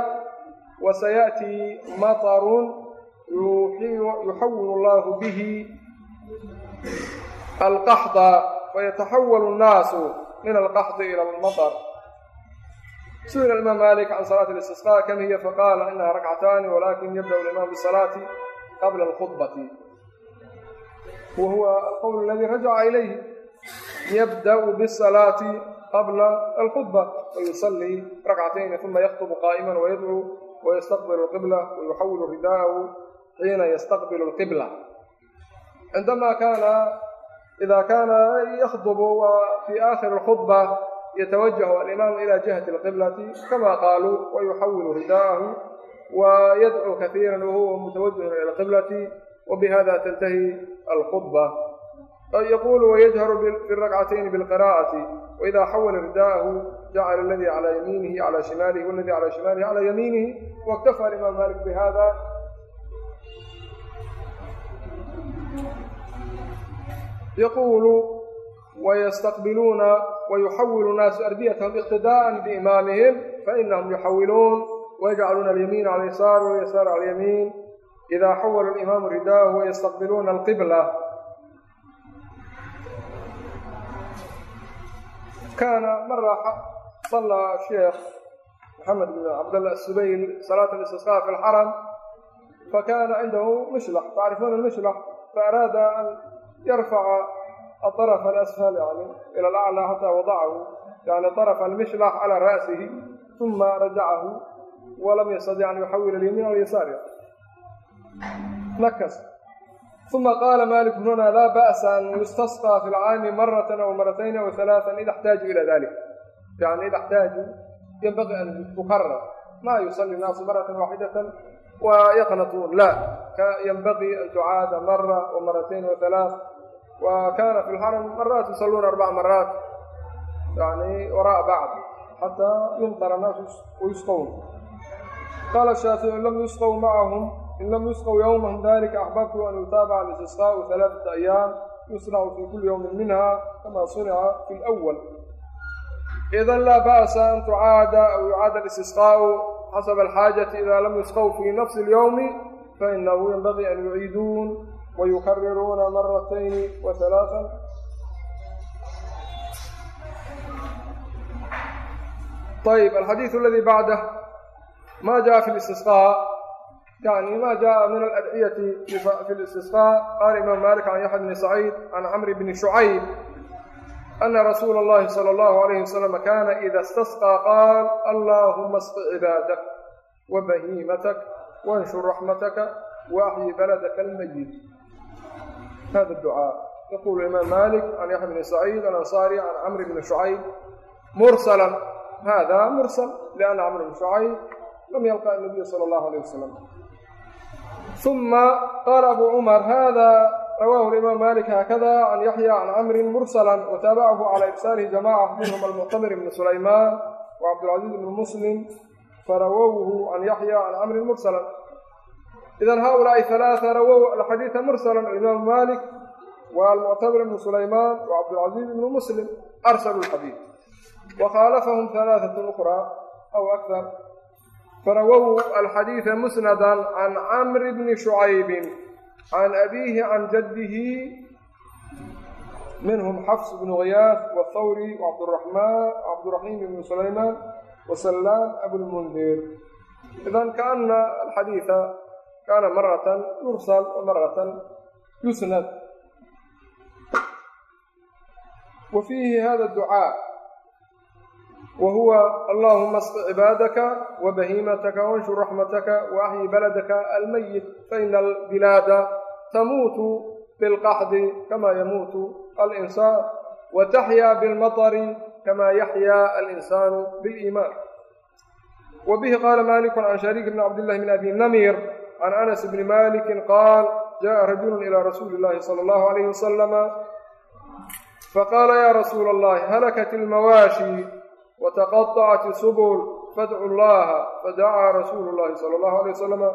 A: wasayaأtii maطarun yuxawilu allahu bihi alqaxda fayataxawalu الnaasu min alqaxdi ilى almaطr su'ila imaam malik can salaati اlistisqاء kam hiya faqaala inaha rakcataani walakin yabda اlimam bisalaati qabla اlkhudbati wa huwa alqowl aladi rajaca ilayh yabdأ bالصلاaةi qabla alkhudba wayusallii rakcatayni uma yaktubu qaa'iman wayadcuu wayastaqbilu alqibla wayuxawilu ridaahu xiina yastaqbilu alqibla cindamaa kaana ida kaana yakhdubu fii aakhiri alkhudba yatawajahu alimaamu ila jihati alqiblati kama qaaluu wayuxawilu ridaahu wayadcuu kaiira wahuwa mutawajihun ila alqiblati wabihada tantahi alkhudba يقول ويجهر في الركعتين بالقراءة وإذا حول رداءه جعل الذي على يمينه على شماله والذي على شماله على يمينه واكتفى الإمام مالك بهذا يقول ويستقبلون ويحول الناس أرديتهم اقتداء بإمامهم فإنهم يحولون ويجعلون اليمين على اليسار واليسار على اليمين إذا حول الإمام رداءه ويستقبلون kaana mara salaa sheekh maxamed bin cabdalla asubayl salaat alistisqaa fi lxaram fakaana cindahu mishla tacrifuuna almishla faaraada an yarfaca aaraf alashal yani ila alaclaa xataa wadacahu yani araf almishla calaa ra'sihi uma rajacahu walam yastadic an yuxawil alyamin alyasaari nakas على اليسار نكس ثم قال مالك هنا لا بأس أن يستسقى في العام مرة أو مرتين أو ثلاثا إذا احتاجوا إلى ذلك يعني إذا احتاجوا ينبغي أن تكرر ما يصلي الناس مرة واحدة ويقنطون لا ينبغي أن تعاد مرة ومرتين وثلاث وكان في الحرم مرات يصلون أربع مرات يعني وراء بعض حتى يمطر الناس ويسقون قال الشافعي إن لم يسقوا in lam yusqaw yowman dalika axbabtu an yutaabaca listisqaau alaaata ayaam yusnacu fii kulli yowmin minha kama sunica fi lwal idan laa ba'sa an tucaada aw yucaada listisqaau xasaba alxaajati ida lam yusqaw fii nafsi اlyowmi fainahu yanbagii an yuciiduun wayukariruuna maratayni wa halaaan ayb alxadiidu aladii bacdah ma jaa fi listisqaa يعني ما جاء من الأدعية في الاستسقاء قال الإمام مالك عن يحيى بن سعيد عن عمرو بن شعيب أن رسول الله صلى الله عليه وسلم كان إذا استسقى قال اللهم اسق عبادك وبهيمتك وانشر رحمتك وأحيي بلدك الميت هذا الدعاء يقول الإمام مالك عن يحيى بن سعيد الأنصاري عن عمرو بن شعيب مرسلا هذا مرسل لأن عمرو بن شعيب لم يلقى النبي صلى الله عليه وسلم uma qaala abu cumar hada rawaahu imaam malik haakada can yaxya can camrin mursala wataabacahu cala ibsaalihi jamaca minhum almuctamir ibni sulaymaan wacabdilcaziiz ibni muslim farawowhu can yaxya can camrin mursala idan haulaai halaaa rawow alxadiida mursala imaamu malik waalmuctamir ibnu sulaymaan wacabdilcaziiz ibnu muslim arsalu lxadiid wakhaalafahm halaaatun ukraa aw akar فرووا الحديث مسندا عن عمرو بن شعيب عن أبيه عن جده منهم حفص بن غياث والثوري وعبد الرحمن عبد الرحيم بن سليمان وسلام أبو المنذر إذن كأن الحديث كان مرة يرسل ومرة يسند وفيه هذا الدعاء وهو اللهم اسق عبادك وبهيمتك وانشر رحمتك وأحيي بلدك الميت فإن البلاد تموت بالقحط كما يموت الإنسان وتحيا بالمطر كما يحيا الإنسان بالإيمان وبه قال مالك عن شريك بن عبد الله بن أبي نمير عن أنس بن مالك قال جاء رجل إلى رسول الله صلى الله عليه وسلم فقال يا رسول الله هلكت المواشي وتقطعت السبل فادعوا الله فدعا رسول الله صلى الله عليه وسلم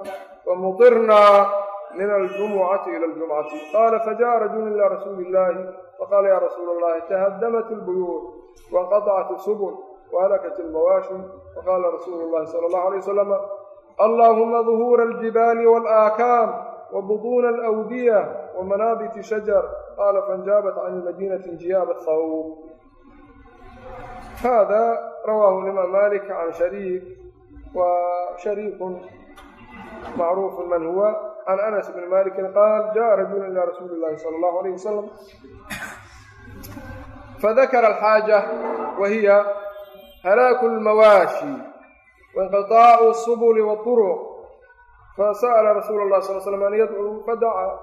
A: ومطرنا من الجمعة إلى الجمعة قال فجاء رجل إلى رسول الله فقال يا رسول الله تهدمت البيوت وانقطعت السبل وهلكت المواشي فقال رسول الله صلى الله عليه وسلم اللهم ظهور الجبال والآكام وبطون الأودية ومنابت شجر قال فانجابت عن المدينة انجياب الثوب هذا رواه الإمام مالك عن شريك وشريك معروف من هو عن أنس بن مالك قال جاء رجل إلى رسول الله صلى الله عليه وسلم فذكر الحاجة وهي هلاك المواشي وانقطاع السبل والطرق فسأل رسول الله صلى الله عليه وسلم أن يدعو فدعا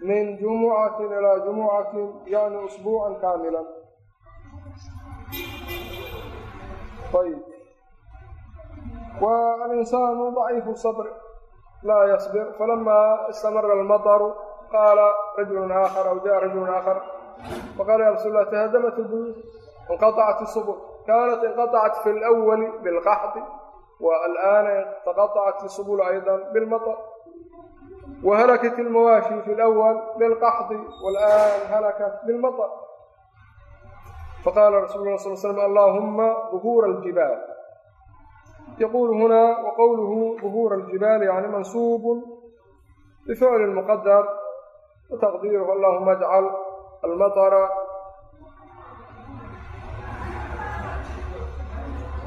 A: min jumucati ilaa jumucatin yani usbuucan kaamilan ayb wa alinsaanu daciifu sabr laa yasbir falamaa istamara almataru qaala rajulu aakhar aw jaa rajulu aakhar faqaala ya rasul lah tahadamat buyuut inqaacat subul kaanat inqaacat fi lwali bilqaxdi wa alaana inqaacat subul ayda bilmatar وهلكت المواشي في الأول للقحض والآن هلكت للمطر فقال رسول الله صلى الله عليه وسلم اللهم ظهور الجبال يقول هنا وقوله ظهور الجبال يعني منصوب بفعل المقدر وتقديره اللهم اجعل المطر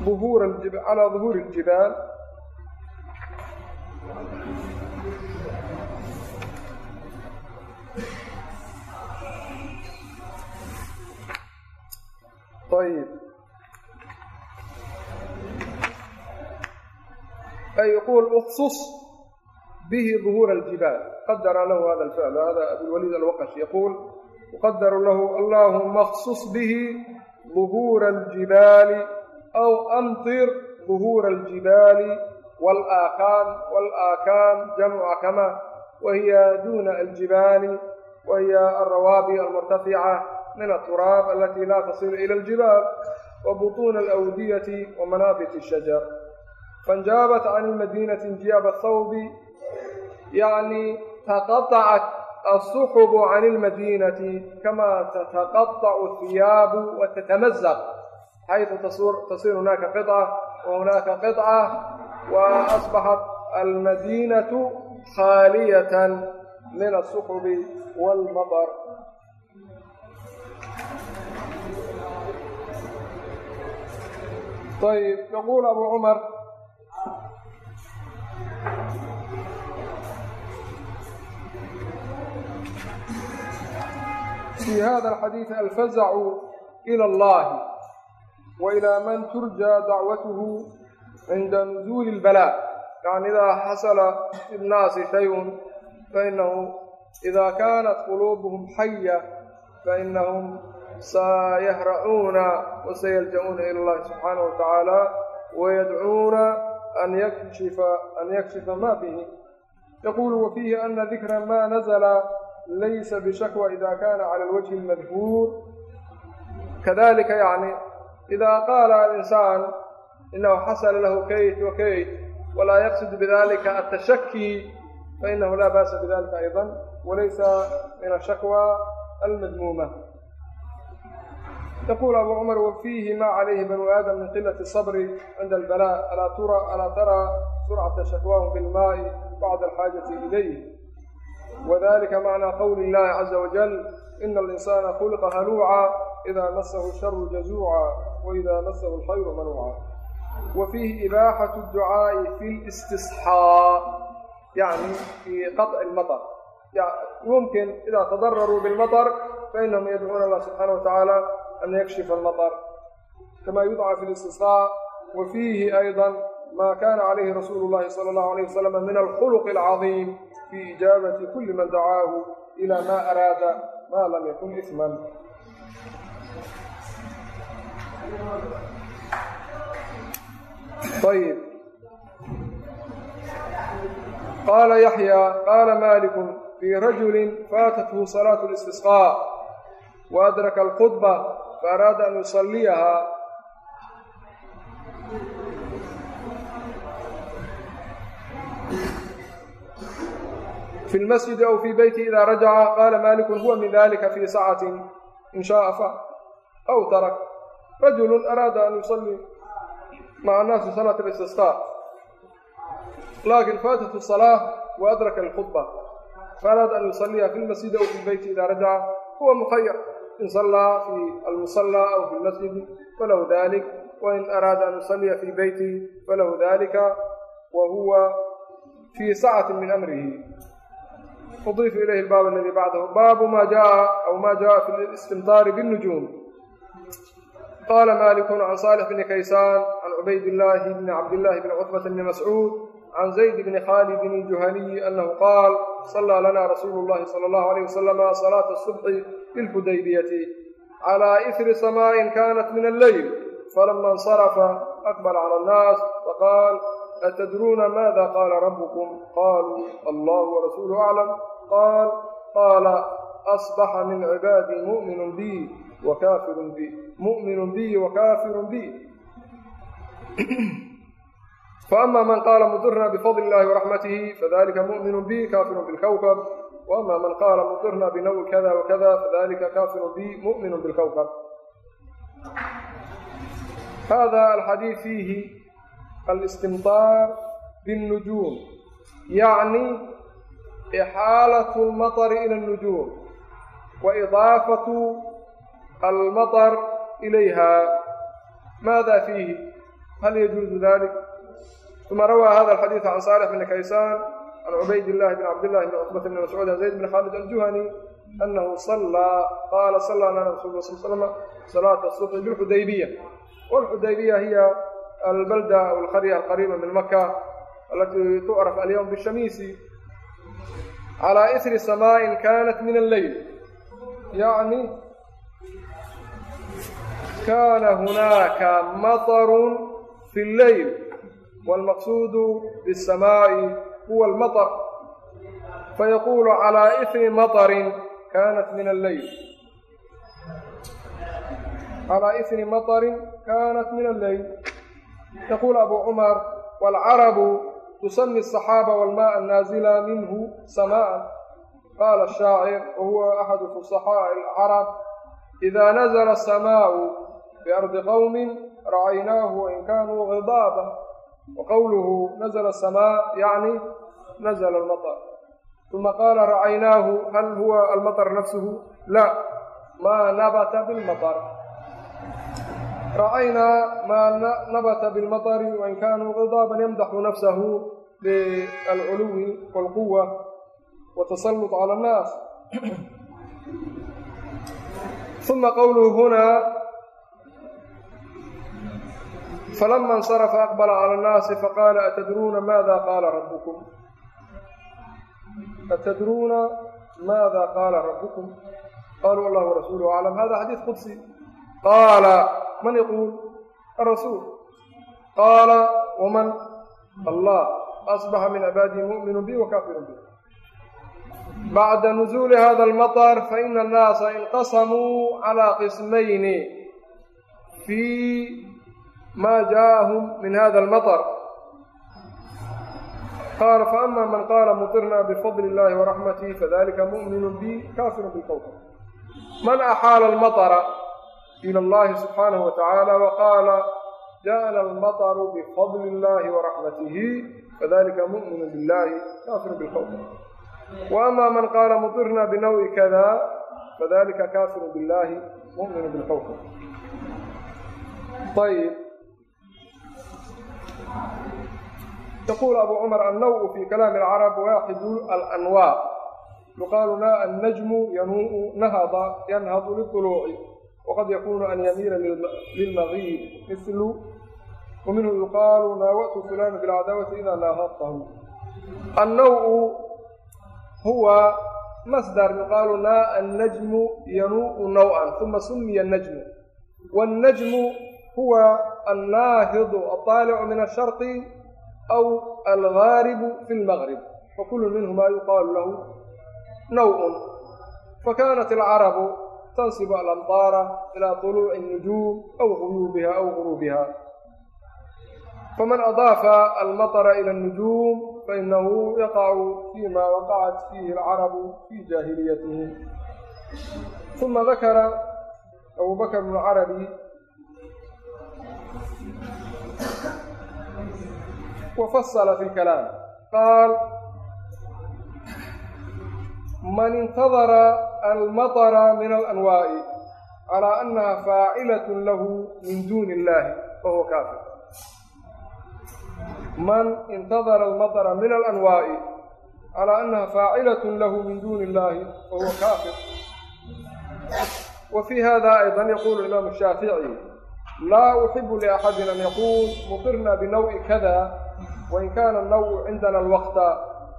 A: ظهور الجبال على ظهور الجبال طيب أي يقول اخصص به ظهور الجبال قدر له هذا الفعل هذا أبو الوليد الوقش يقول يقدر له اللهم اخصص به ظهور الجبال أو أمطر ظهور الجبال والآكام والآكام جمع كما وهي دون min aturaab alati laa tasilu ila aljibaal wa butuuna alawdiyati wa manaabit ashajar fainjaabat can madiinati injiyaaba thawbi yani taqaacat alsuxubu can ilmadiinati kama tataqaacu hiyaabu wa tatamazaq xaysu tasiru hunaaka qica wa hunaaka qica wa asbaxat almadiinatu khaaliyatan min alsuxubi walmatar ayb yaquul abu cumar fii hada alxadiidi alfazacu ila allahi wa ilaa man turja dacwatuhu cinda nuzuuli ilbalaa yani idaa xasala binnaasi shayun fainahu idaa kaanat quluubuhum xaya fainahum sayahra'uuna wasayalja-uuna ila allahi subxaanahu wa tacaala wayadcuuna an yakshifa an yakshifa ma fihi yaquulu wafiihi ana dikra ma nazla laysa bishakwa ida kana cala alwajhi almadkuur kadalika yani ida qaala alinsaan inahu xasala lahu kayt wa kayt walaa yaqsid bidalika atashakii fainahu laa ba'sa bidalika ayda walaysa min ashakwa almadmuuma yaqul abu cumar wafiihi ma calayhi banu aadam min qilati الصbri cinda albala alaa tara surcata shakwahum bilmaai bacda alxaajati ilayh وذلika معنى qول الlahi عزa وجل إن الإنسان خلqa هلوعا إذا مسه الشhر جزوعا وإذا مسه الخير منوعا وفيه إباحة الدعاء في الاستصحاء يعني في قطع المطر ممكن إذا تضرروا بالمطر فإنهم يدعون الله سبحانه وتعالى أن يكشف المطر كما يدعى في الاستصحاء وفيه أيضا ما كان عليه رسول الله صلى الله عليه وسلم من الخلق العظيم fi ijaabati kuli man dacaahu ilaa ma araada ma lam yakun isman ayb qaala yaxya qaala maliku fii rajuli faatathu salaatu اlistisqاء waadraka alkhudba faaraada an yusalliyahaa fi lmasjidi aw fii beyti ida rajaca qaala maaliku huwa min dalika fii sacatin in shaaa fa aw tarak rajulu araada an yusallii maca annaasi salaata listisqaa laakin faatatu asalaa wa adraka alkhudba faaraada an yusalliyaha fi lmasjidi aw fii beyti ida rajaca huwa mukhayar in sallaa fi almusala aw fi lmasjidi falahu dalik wain araada an yusaliya fi beyti falahu dalika wa huwa fi sacati min amrihi. Udiifu ilayhi albaab aladii bacdahu baabu ma jaa aw ma jaa fi listimtaari biاnnujuum qaala malikun can saalix bni kaysaan can cubayd illaahi bni cabdillahi bni cutbata bni mascuud can zayd bni khaalidin iljuhaniyi anahu qaal sallaa lana rasuulu llahi sala allahu alayh wasalama salaata asubxi bilhudaybiyati calaa ihri samaa'in kanat min alleyl falama insarafa aqbala cala annaas faqaal atadruuna maada qaala rabbukum qaluu allah warasuuluhu aclam qaal qaala asbaxa min cibaadii mu'minun bi wa kaafirun bi mu'minun bi wa kaafirun bi faama man qaala mudirna bifadli illahi waraxmatihi fadalika mu'minun bi kaafirun bilkawkab waama man qaala mudirna binawi kada wakada fadalika kaafirun bi mu'minun bilkawkab hada alxadiid fiihi alistimtaar biاnnujuum yacni ixaalat almaطari ila اnnujuum wa idaafatu almaطar ilayha maada fiihi hal yajuuzu dalik uma rawaa hada alxadiid can saalix bni kaysaan can cubayd illahi bn cabdillahi bn cuqbata bni mascuud an zayd bn khaalid aljuhani anahu sallaa qaala sallaa lana rasul la sal slm salaata subxi bilxudaybiya walxudaybiya hiya albalda aw alqarya alqariiba min maka alatii tucraf alyawm bishamiisi calaa isri samaain kanat min alleyl yacni kaana hunaaka matarun fi lleyl wاlmaqsuudu bالsamaaءi huwa اlmaطr fayaqulu calىa ifmi maطrin kaanat min alleyl calىa ifmi maطrin kaanat min alleyl yaquul abu cumar wاlcarabu tusmi الصaxaaba wاlmaء الnaazila minhu samaaءa qaala الshaacir wahuwa axadu fusaxaaءi اlcarab ida nazla الsamaaءu biardi qowmi ra'aynaahu wain kanuu hidaaba gidaaba waqowluhu nazla الsamaa yacni nazla اlmaطr uma qaala racaynaahu hal huwa almaطr nafsuhu la ma nabata biاlmaطr ra'aynaa maa nabata bilmaطri wain kanuu qidaaban yamdaxu nafsahu بالculuwi wاlquwa watasalط calى الnaas ثuma qowluhu huna falama insarafa aqbala cala annaasi faqaala atadruuna maada qaala rabbukum atadruuna maada qaala rabbukum qaaluu allah warasuuluhu aclam hada xadiis qudsi qaala man yaquul arasuul qaala waman allah asbaxa min cibaadihi mu'minu bi wa kafirun bi bacda nuzuuli hada almaطar faina annaasa inqasamuu calaa qismayni fii maa jaaءahum min hada اlmaطr qaala faama man qaala muطirna bifadl اllahi waraxmatihi fadalika muؤminu bi kaafiru bilkawkab man axaala almaطra ilى اllahi subxaanaه watacaala waqaala jaءana almaطru bifadli اllahi waraxmatihi fadalika muؤminu biاllahi kaafiru bilkawkab waama man qaala muطirna binawi kada fadalika kaafiru biاllahi muؤminu bilkawkab ayb yaquul abu cumar annawu fii kalaami alcarab waaxidu alanwaaq yuqaalu naa annajmu yanuu nahada yanhadu liuluuci waqad yakuunu an yamiila lilmagiib milu waminhu yuqaalu naawatu fulaanu bilcadaawati idaa naahadtahu annawu huwa masdar yuqaalu naa annajmu yanuu nawan uma sumiya najmu wannajmu huwa annaahidu alطaalicu min asharqi aw algaaribu fi lmaqrib fakulu minhumaa yuqaalu lahu naw'un fakanat alcarabu tansibu alamطaara ilaa طuluuci الnujuum aw guyuubiha aw guruubiha faman adaafa almaطra ila الnujuum fainahu yaqacu fiima waqacat fiihi alcarabu fii jaahiliyatihim uma dakara abubakr bnu carabi wafasala fi kalaam qaal man intadara almatara min alanwaa'i calaa annaha faacilatun lahu min duuni illaahi fahuwa kaafir man intadara almatara min alanwaa'i calaa annaha faacilatun lahu min duuni illaahi fahuwa kaafir wa fii hada aydan yaquulu imaamu shaafici laa uxibu liaxadin an yaquul mutirna binaw'i kada كذا وإن كان النوع عندنا الوقت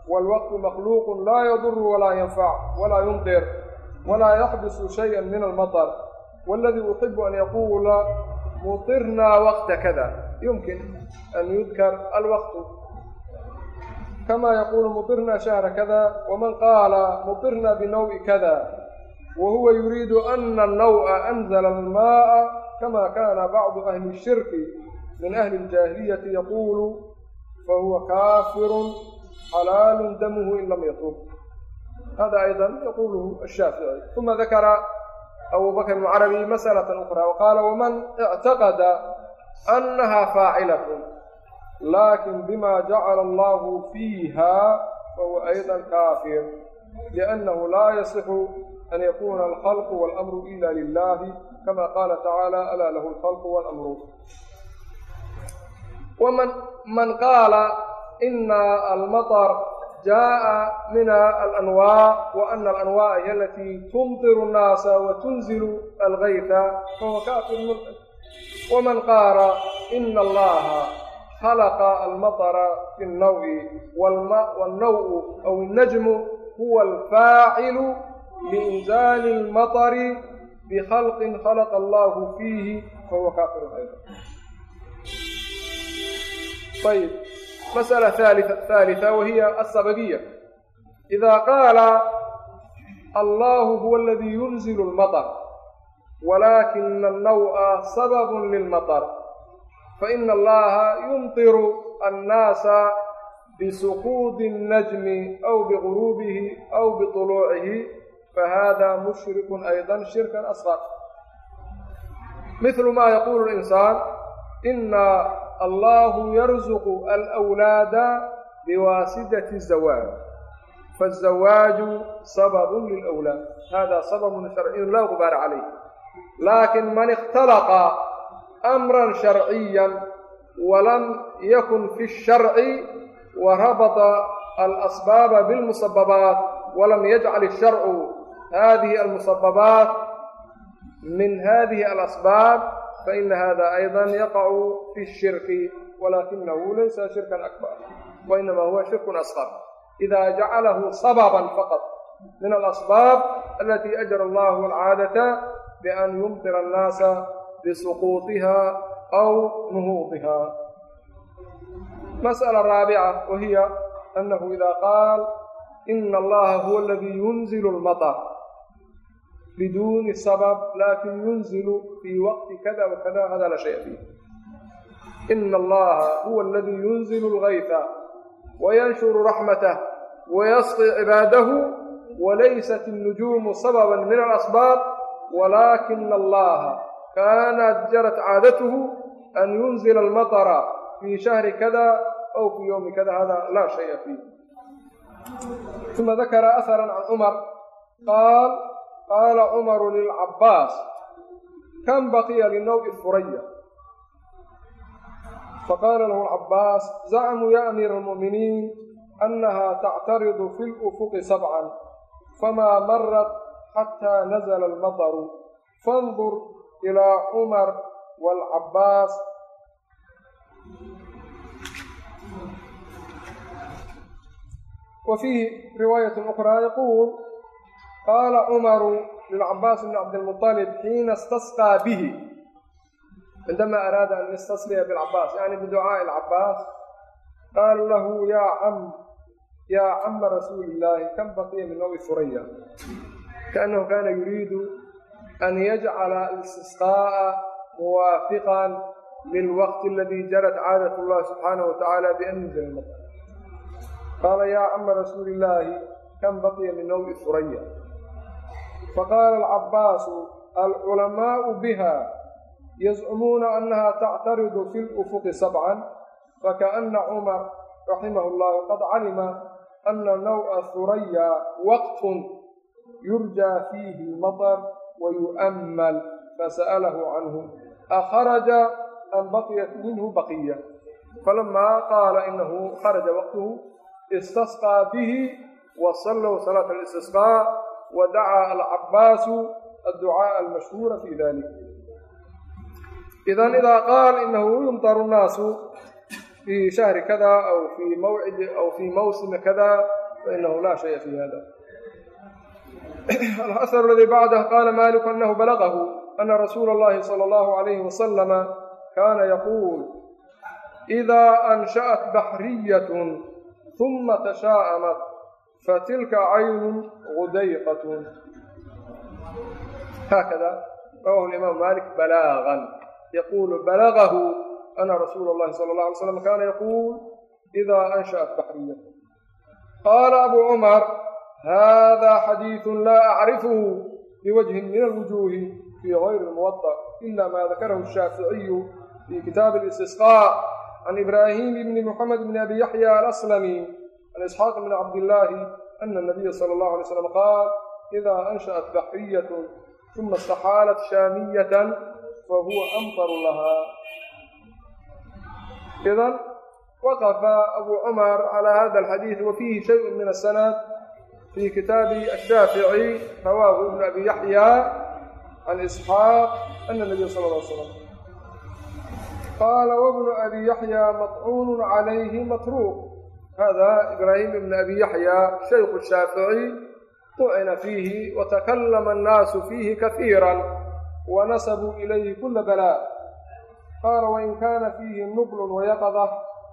A: والوقت مخلوق لا يضر ولا ينفع ولا يمطر ولا يحدث شيئا من المطر والذي أحب أن يقول مطرنا وقت كذا يمكن أن يذكر الوقت كما يقول مطرنا شهر كذا ومن قال مطرنا بنوع كذا وهو يريد أن النوء أنزل الماء كما كان بعض أهل الشرك من أهل الجاهلية يقول فهو كافر حلال دمه إن لم يطب هذا أيضا يقوله الشافعي ثم ذكر أبو بكر العربي مسألة أخرى وقال ومن اعتقد أنها فاعلة لكن بما جعل الله فيها فهو أيضا كافر لأنه لا يصح أن يكون الخلق والأمر إلا لله كما قال تعالى ألا له الخلق والأمر ومن من قال إن المطر جاء من الأنواع وأن الأنواع هي التي تمطر الناس وتنزل الغيث فهو كافر ملحد ومن قال إن الله خلق المطر في النوء والنوء أو النجم هو الفاعل لإنزال المطر بخلق خلق الله فيه فهو كافر أيضا طيب مسألة ثالثة, ثالثة وهي السببية إذا قال الله هو الذي ينزل المطر ولكن النوء سبب للمطر فإن الله يمطر الناس بسقوط النجم أو بغروبه أو بطلوعه فهذا مشرك أيضا شركا أصغر مثل ما يقول الإنسان إن allahu yarzuqu alwlaada biwaasitati zawaaj fazawaaju sababun lilwlaad hada sababun sharciyun laa gubaara calayh laakin man ikhtalaqa amran sharciyan walam yakun fi sharci warabata alasbaaba bilmusababaat walam yajcal sharcu hadihi almusababaat min hadihi alasbaab faina hada ayda yaqacu fi shirki walakinahu laysa shirkan akbar wainama huwa shirkun asqar ida jacalahu sababan faqad min alasbaab alati ajra allahu alcaadata bian yumtira annaasa bisuquutiha aw nuhuudiha masأala raabica wahiya anahu ida qaal ina allaha huwa aladii yunzilu lmaطr biduni sabab lakin yunzilu fi waqti kada wakada hada la shaya fiih ina allaha huwa aladii yunzilu lgayta wayanshuru raxmatah wayasqi cibaadahu walaysat الnujuumu sababa min alasbaab walakina allaha kanat jarat caadatuhu an yunzila almaطra fi shahri kada aw fi ywmi kada hada la shaya fiih uma dakara ahara can cumar qaal qaala cumaru lilcabaas kam baqiya linaw'i furaya faqaala lahu alcabaas zacmuu ya amiira almu'miniin annaha tactaridu fi lufuqi sabcan famaa marat xataa nazla almataru fandur ilaa cumar waalcabaas wa fiihi riwaayat ukraa yaquul qaala cumaru lilcabaas bni cabdilmualib xiina istasqaa bihi cindama araada an yastasqiya bilcabaas yani biducaai alcabaas qaala lahu yaa cam yaa cama rasuuli illaahi kam baqiya min nawi furaya kaanahu kaana yuriidu an yajcala alistisqaa'a muwaafiqan lilwaqti aladii jarat caadat llahi subxaanahu watacaala bianzil maqr qaala yaa cama rasuuli illaahi kam baqiya min nawi furaya faqaala alcabaasu alculamaa'u biha yazcumuuna annaha tactaridu fi lufuqi sabcan fakaana cumar raximah llahu qad calima ana naw'a huraya waqtun yurjaa fiihi lmaطr wayu'ammal fasa'alahu canhu akharaja am baqiyat minhu baqiya falama qaala inahu kharaja waqtuhu istasqaa bihi wasallow salaata alistisqaa wadacaa alcabaasu adducaaءa almashhuura fi dalik idan idaa qaal inahu yumtaru nnaasu fi shahri kada aw fi mawcidi aw fi mawsimi kada fainahu laa shaya fi hada alhasaru aladii bacdah qaala maliku anahu balagahu ana rasuula اllahi salى allahu alayhi wasalama kana yaquul idaa ansha'at baxriyat huma tashaa'amat fatilka caynun gudayqatun haakada rawahu imaam malik balaagan yaqulu balagahu ana rasuula اllahi salى اlه alay slam kana yaquul ida ansha'at baxriyat qaala abu cumar hada xadiiثu laa acrifhu biwajhin min alwujuhi fi gayri اlmuwaطأ ila ma dakarahu الshaaficiyu fi kitaabi اlistisqاء can ibrahim bni muxamed bni abi yaxya alaslami عن إسحاق بن عبد الله أن النبي صلى الله عليه وسلم قال إذا أنشأت بحرية ثم استحالت شامية فهو أمطر لها إذن وقف أبو عمر على هذا الحديث وفيه شيء من السنة في كتاب الشافعي رواه ابن أبي يحيى عن إسحاق أن النبي صلى الله عليه وسلم قال وابن أبي يحيى مطعون عليه مطروق hada ibraahim ibn abi yaxya shaykhu shaaficiy tucina fiihi watakallama annaasu fiihi kahiiran wanasabuu ilayhi kula balaa qaala wain kaana fiihi nuqlun wayaqada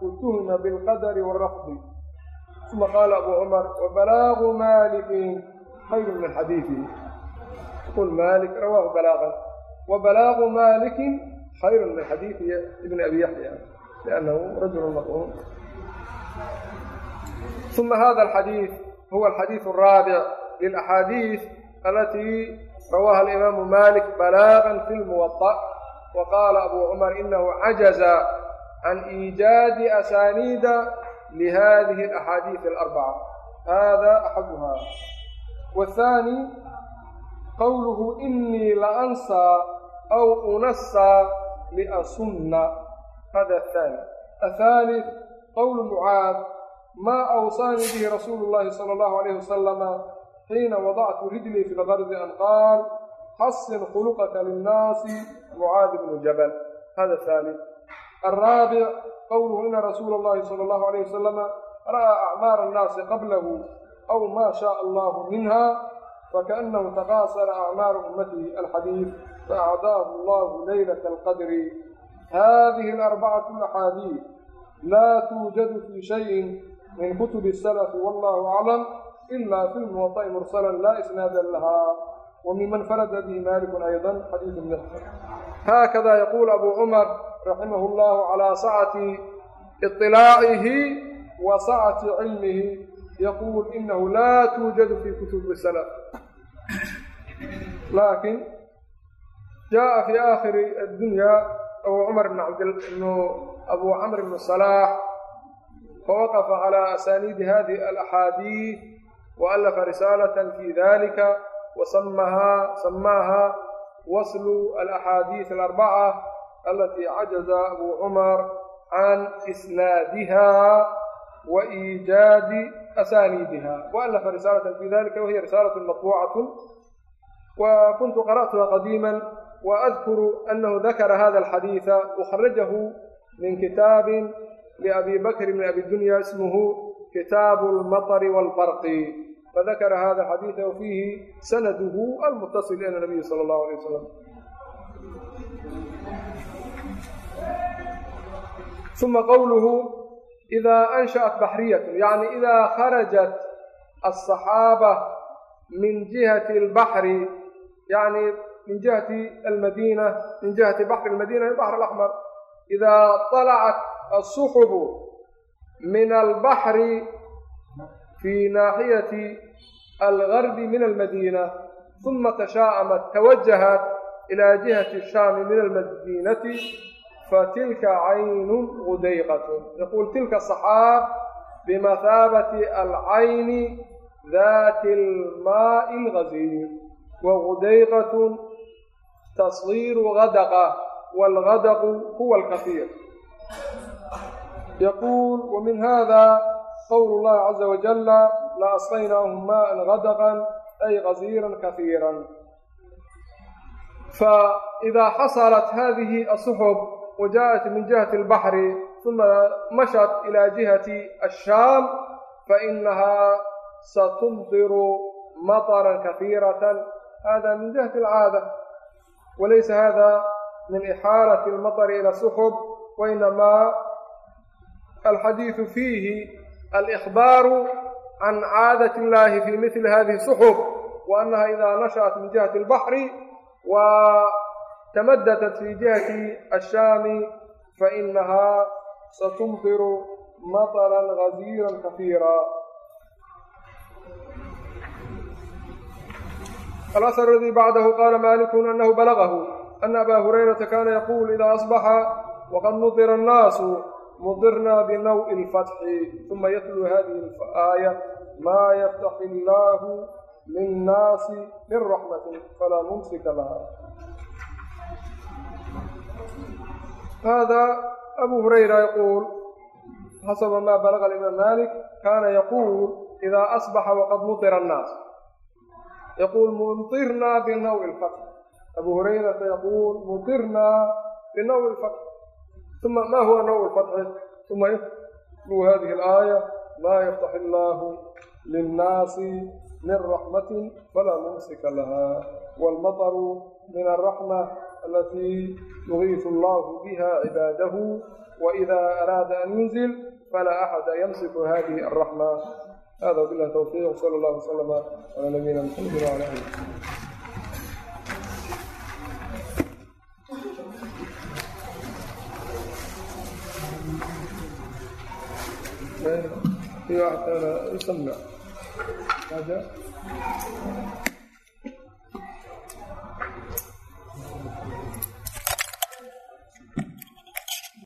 A: utuhima bilqadari wrafdi uma qaala abu cumar wabalaagu malikin khayru min xadiidihi qul malik rawaahu balaaqan wabalaagu malikin khayru min xadiidi ibni abi yaxya liannahu rajulu maqruun uma hada alxadiid huwa alxadiid الraabic lilaxaadiid alatii rawaaha alimaamu malik balaagan fi lmuwaطأ waqaala abu cumar inahu cajaza can iijaadi asaaniida lihadihi alaxaadiid alarbaca hada axaduha wathani qowluhu inii la ansaa aw unasaa liasunna hada athani athaalith qowlu mucaad maa awsaanii bihi rasuulu llaahi sala allahu alayhi wasalama xiina wadactu rijlii fi lgardi an qaal xasin khuluqaka linnaasi mucaadi bnu jabal hada haalid alraabic qowluhu ina rasuula allahi sala allahu alayh wasalama ra'aa acmaara annaasi qablahu aw maa shaaa allahu minha fakaannahu taqaasara acmaaru ummatihi alxadiid faacdaahu allahu laylata alqadri hadihi alarbacatu axaadiid laa tuujadu fi shayin min kutubi الsalafi wallahu aclam ila fi lmuwaطa'i mursala la isnaada laha وممن فرد به مالك أيضا حديث مختصر هكذا يقول أبو عمر رحمه الله على سعة اطلاعه وسعة علمه يقول إنه لا توجد في كتب السلف لكن جاء في آخر الدنيا أبو عمر بن abu camr bnu salaax fawaqafa calaa asaaniidi hadihi alaxaadiid wa allafa risaalatan fi dalika wasamahaa samaaha waslu alaxaadiis alarbaca alatii cajaza abu cumar can isnaadiha wa iijaadi asaaniidiha waalafa risaalatan fi dalika wahiya risaalatun matbuucatun wa kuntu qara'tuha qadiima waadkuru anahu dakara hada alxadiida wahrajahu كتاب لأبي بكر بن أبي الدنيا اسمه كتاب المطر والبرق فذكر هذا الحديث وفيه سنده المتصل إلى النبي صلى الله عليه وسلم ثم قوله إذا أنشأت بحرية يعني إذا خرجت الصحابة من جهة البحر يعني من جهة المدينة من جهة بحر المدينة البحر الأحمر إذا طلعت السحب من البحر في ناحية الغرب من المدينة ثم تشاءمت توجهت إلى جهة الشام من المدينة فتلك عين غديقة يقول تلك الصحاب بمثابة العين ذات الماء الغزير وغديقة تصغير غدقة والغدق wاlgadqu huwa اlkafiir yaquul wmin hada qwl اllahi caza wajala laasqaynaahum maa gadqan ay gaziira kafiira faidaa xasalat hadihi asuxub wajaءat min jihati اlbaxri uma mashat ilى jihati ashaam fainaha satumdiru maطra kafiiraة hada min jihati اlcaada walaysa hada إحالة المطر إلى السحب وإنما الحديث فيه الإخبار عن عادة الله في مثل هذه السحب وأنها إذا نشأت من جهة البحر وتمددت في جهة الشام فإنها ستمطر مطرا غزيرا كثيرا الأثر الذي بعده قال مالك أنه بلغه أن أبا ana abaa hurayrata kaana yaquul idaa asbaxa waqad mudira annaasu mudirna binawi lfatxi uma yatluu hadihi aaya maa yaftaxi illaahu linnaasi min raxmatin falaa mumsika laha hada abu hurayra yaquul xasaba maa balaga limaam malik kaana yaquul idaa asbaxa waqad mudira annaas yaquul mudirna binawi lfatxi يقول مطرنا بنوء الفتح ثم ما هو نوع الفتح ثم يتلو هذه الآية ما يفتح الله للناس من رحمة فلا ممسك لها والمطر من الرحمة التي يغيث الله بها عباده وإذا أراد أن ينزل فلا أحد يمسك هذه الرحمة هذا بالله التوفيق صلى الله وسلم على نبينا محمد وعلى آله في واحد يسمع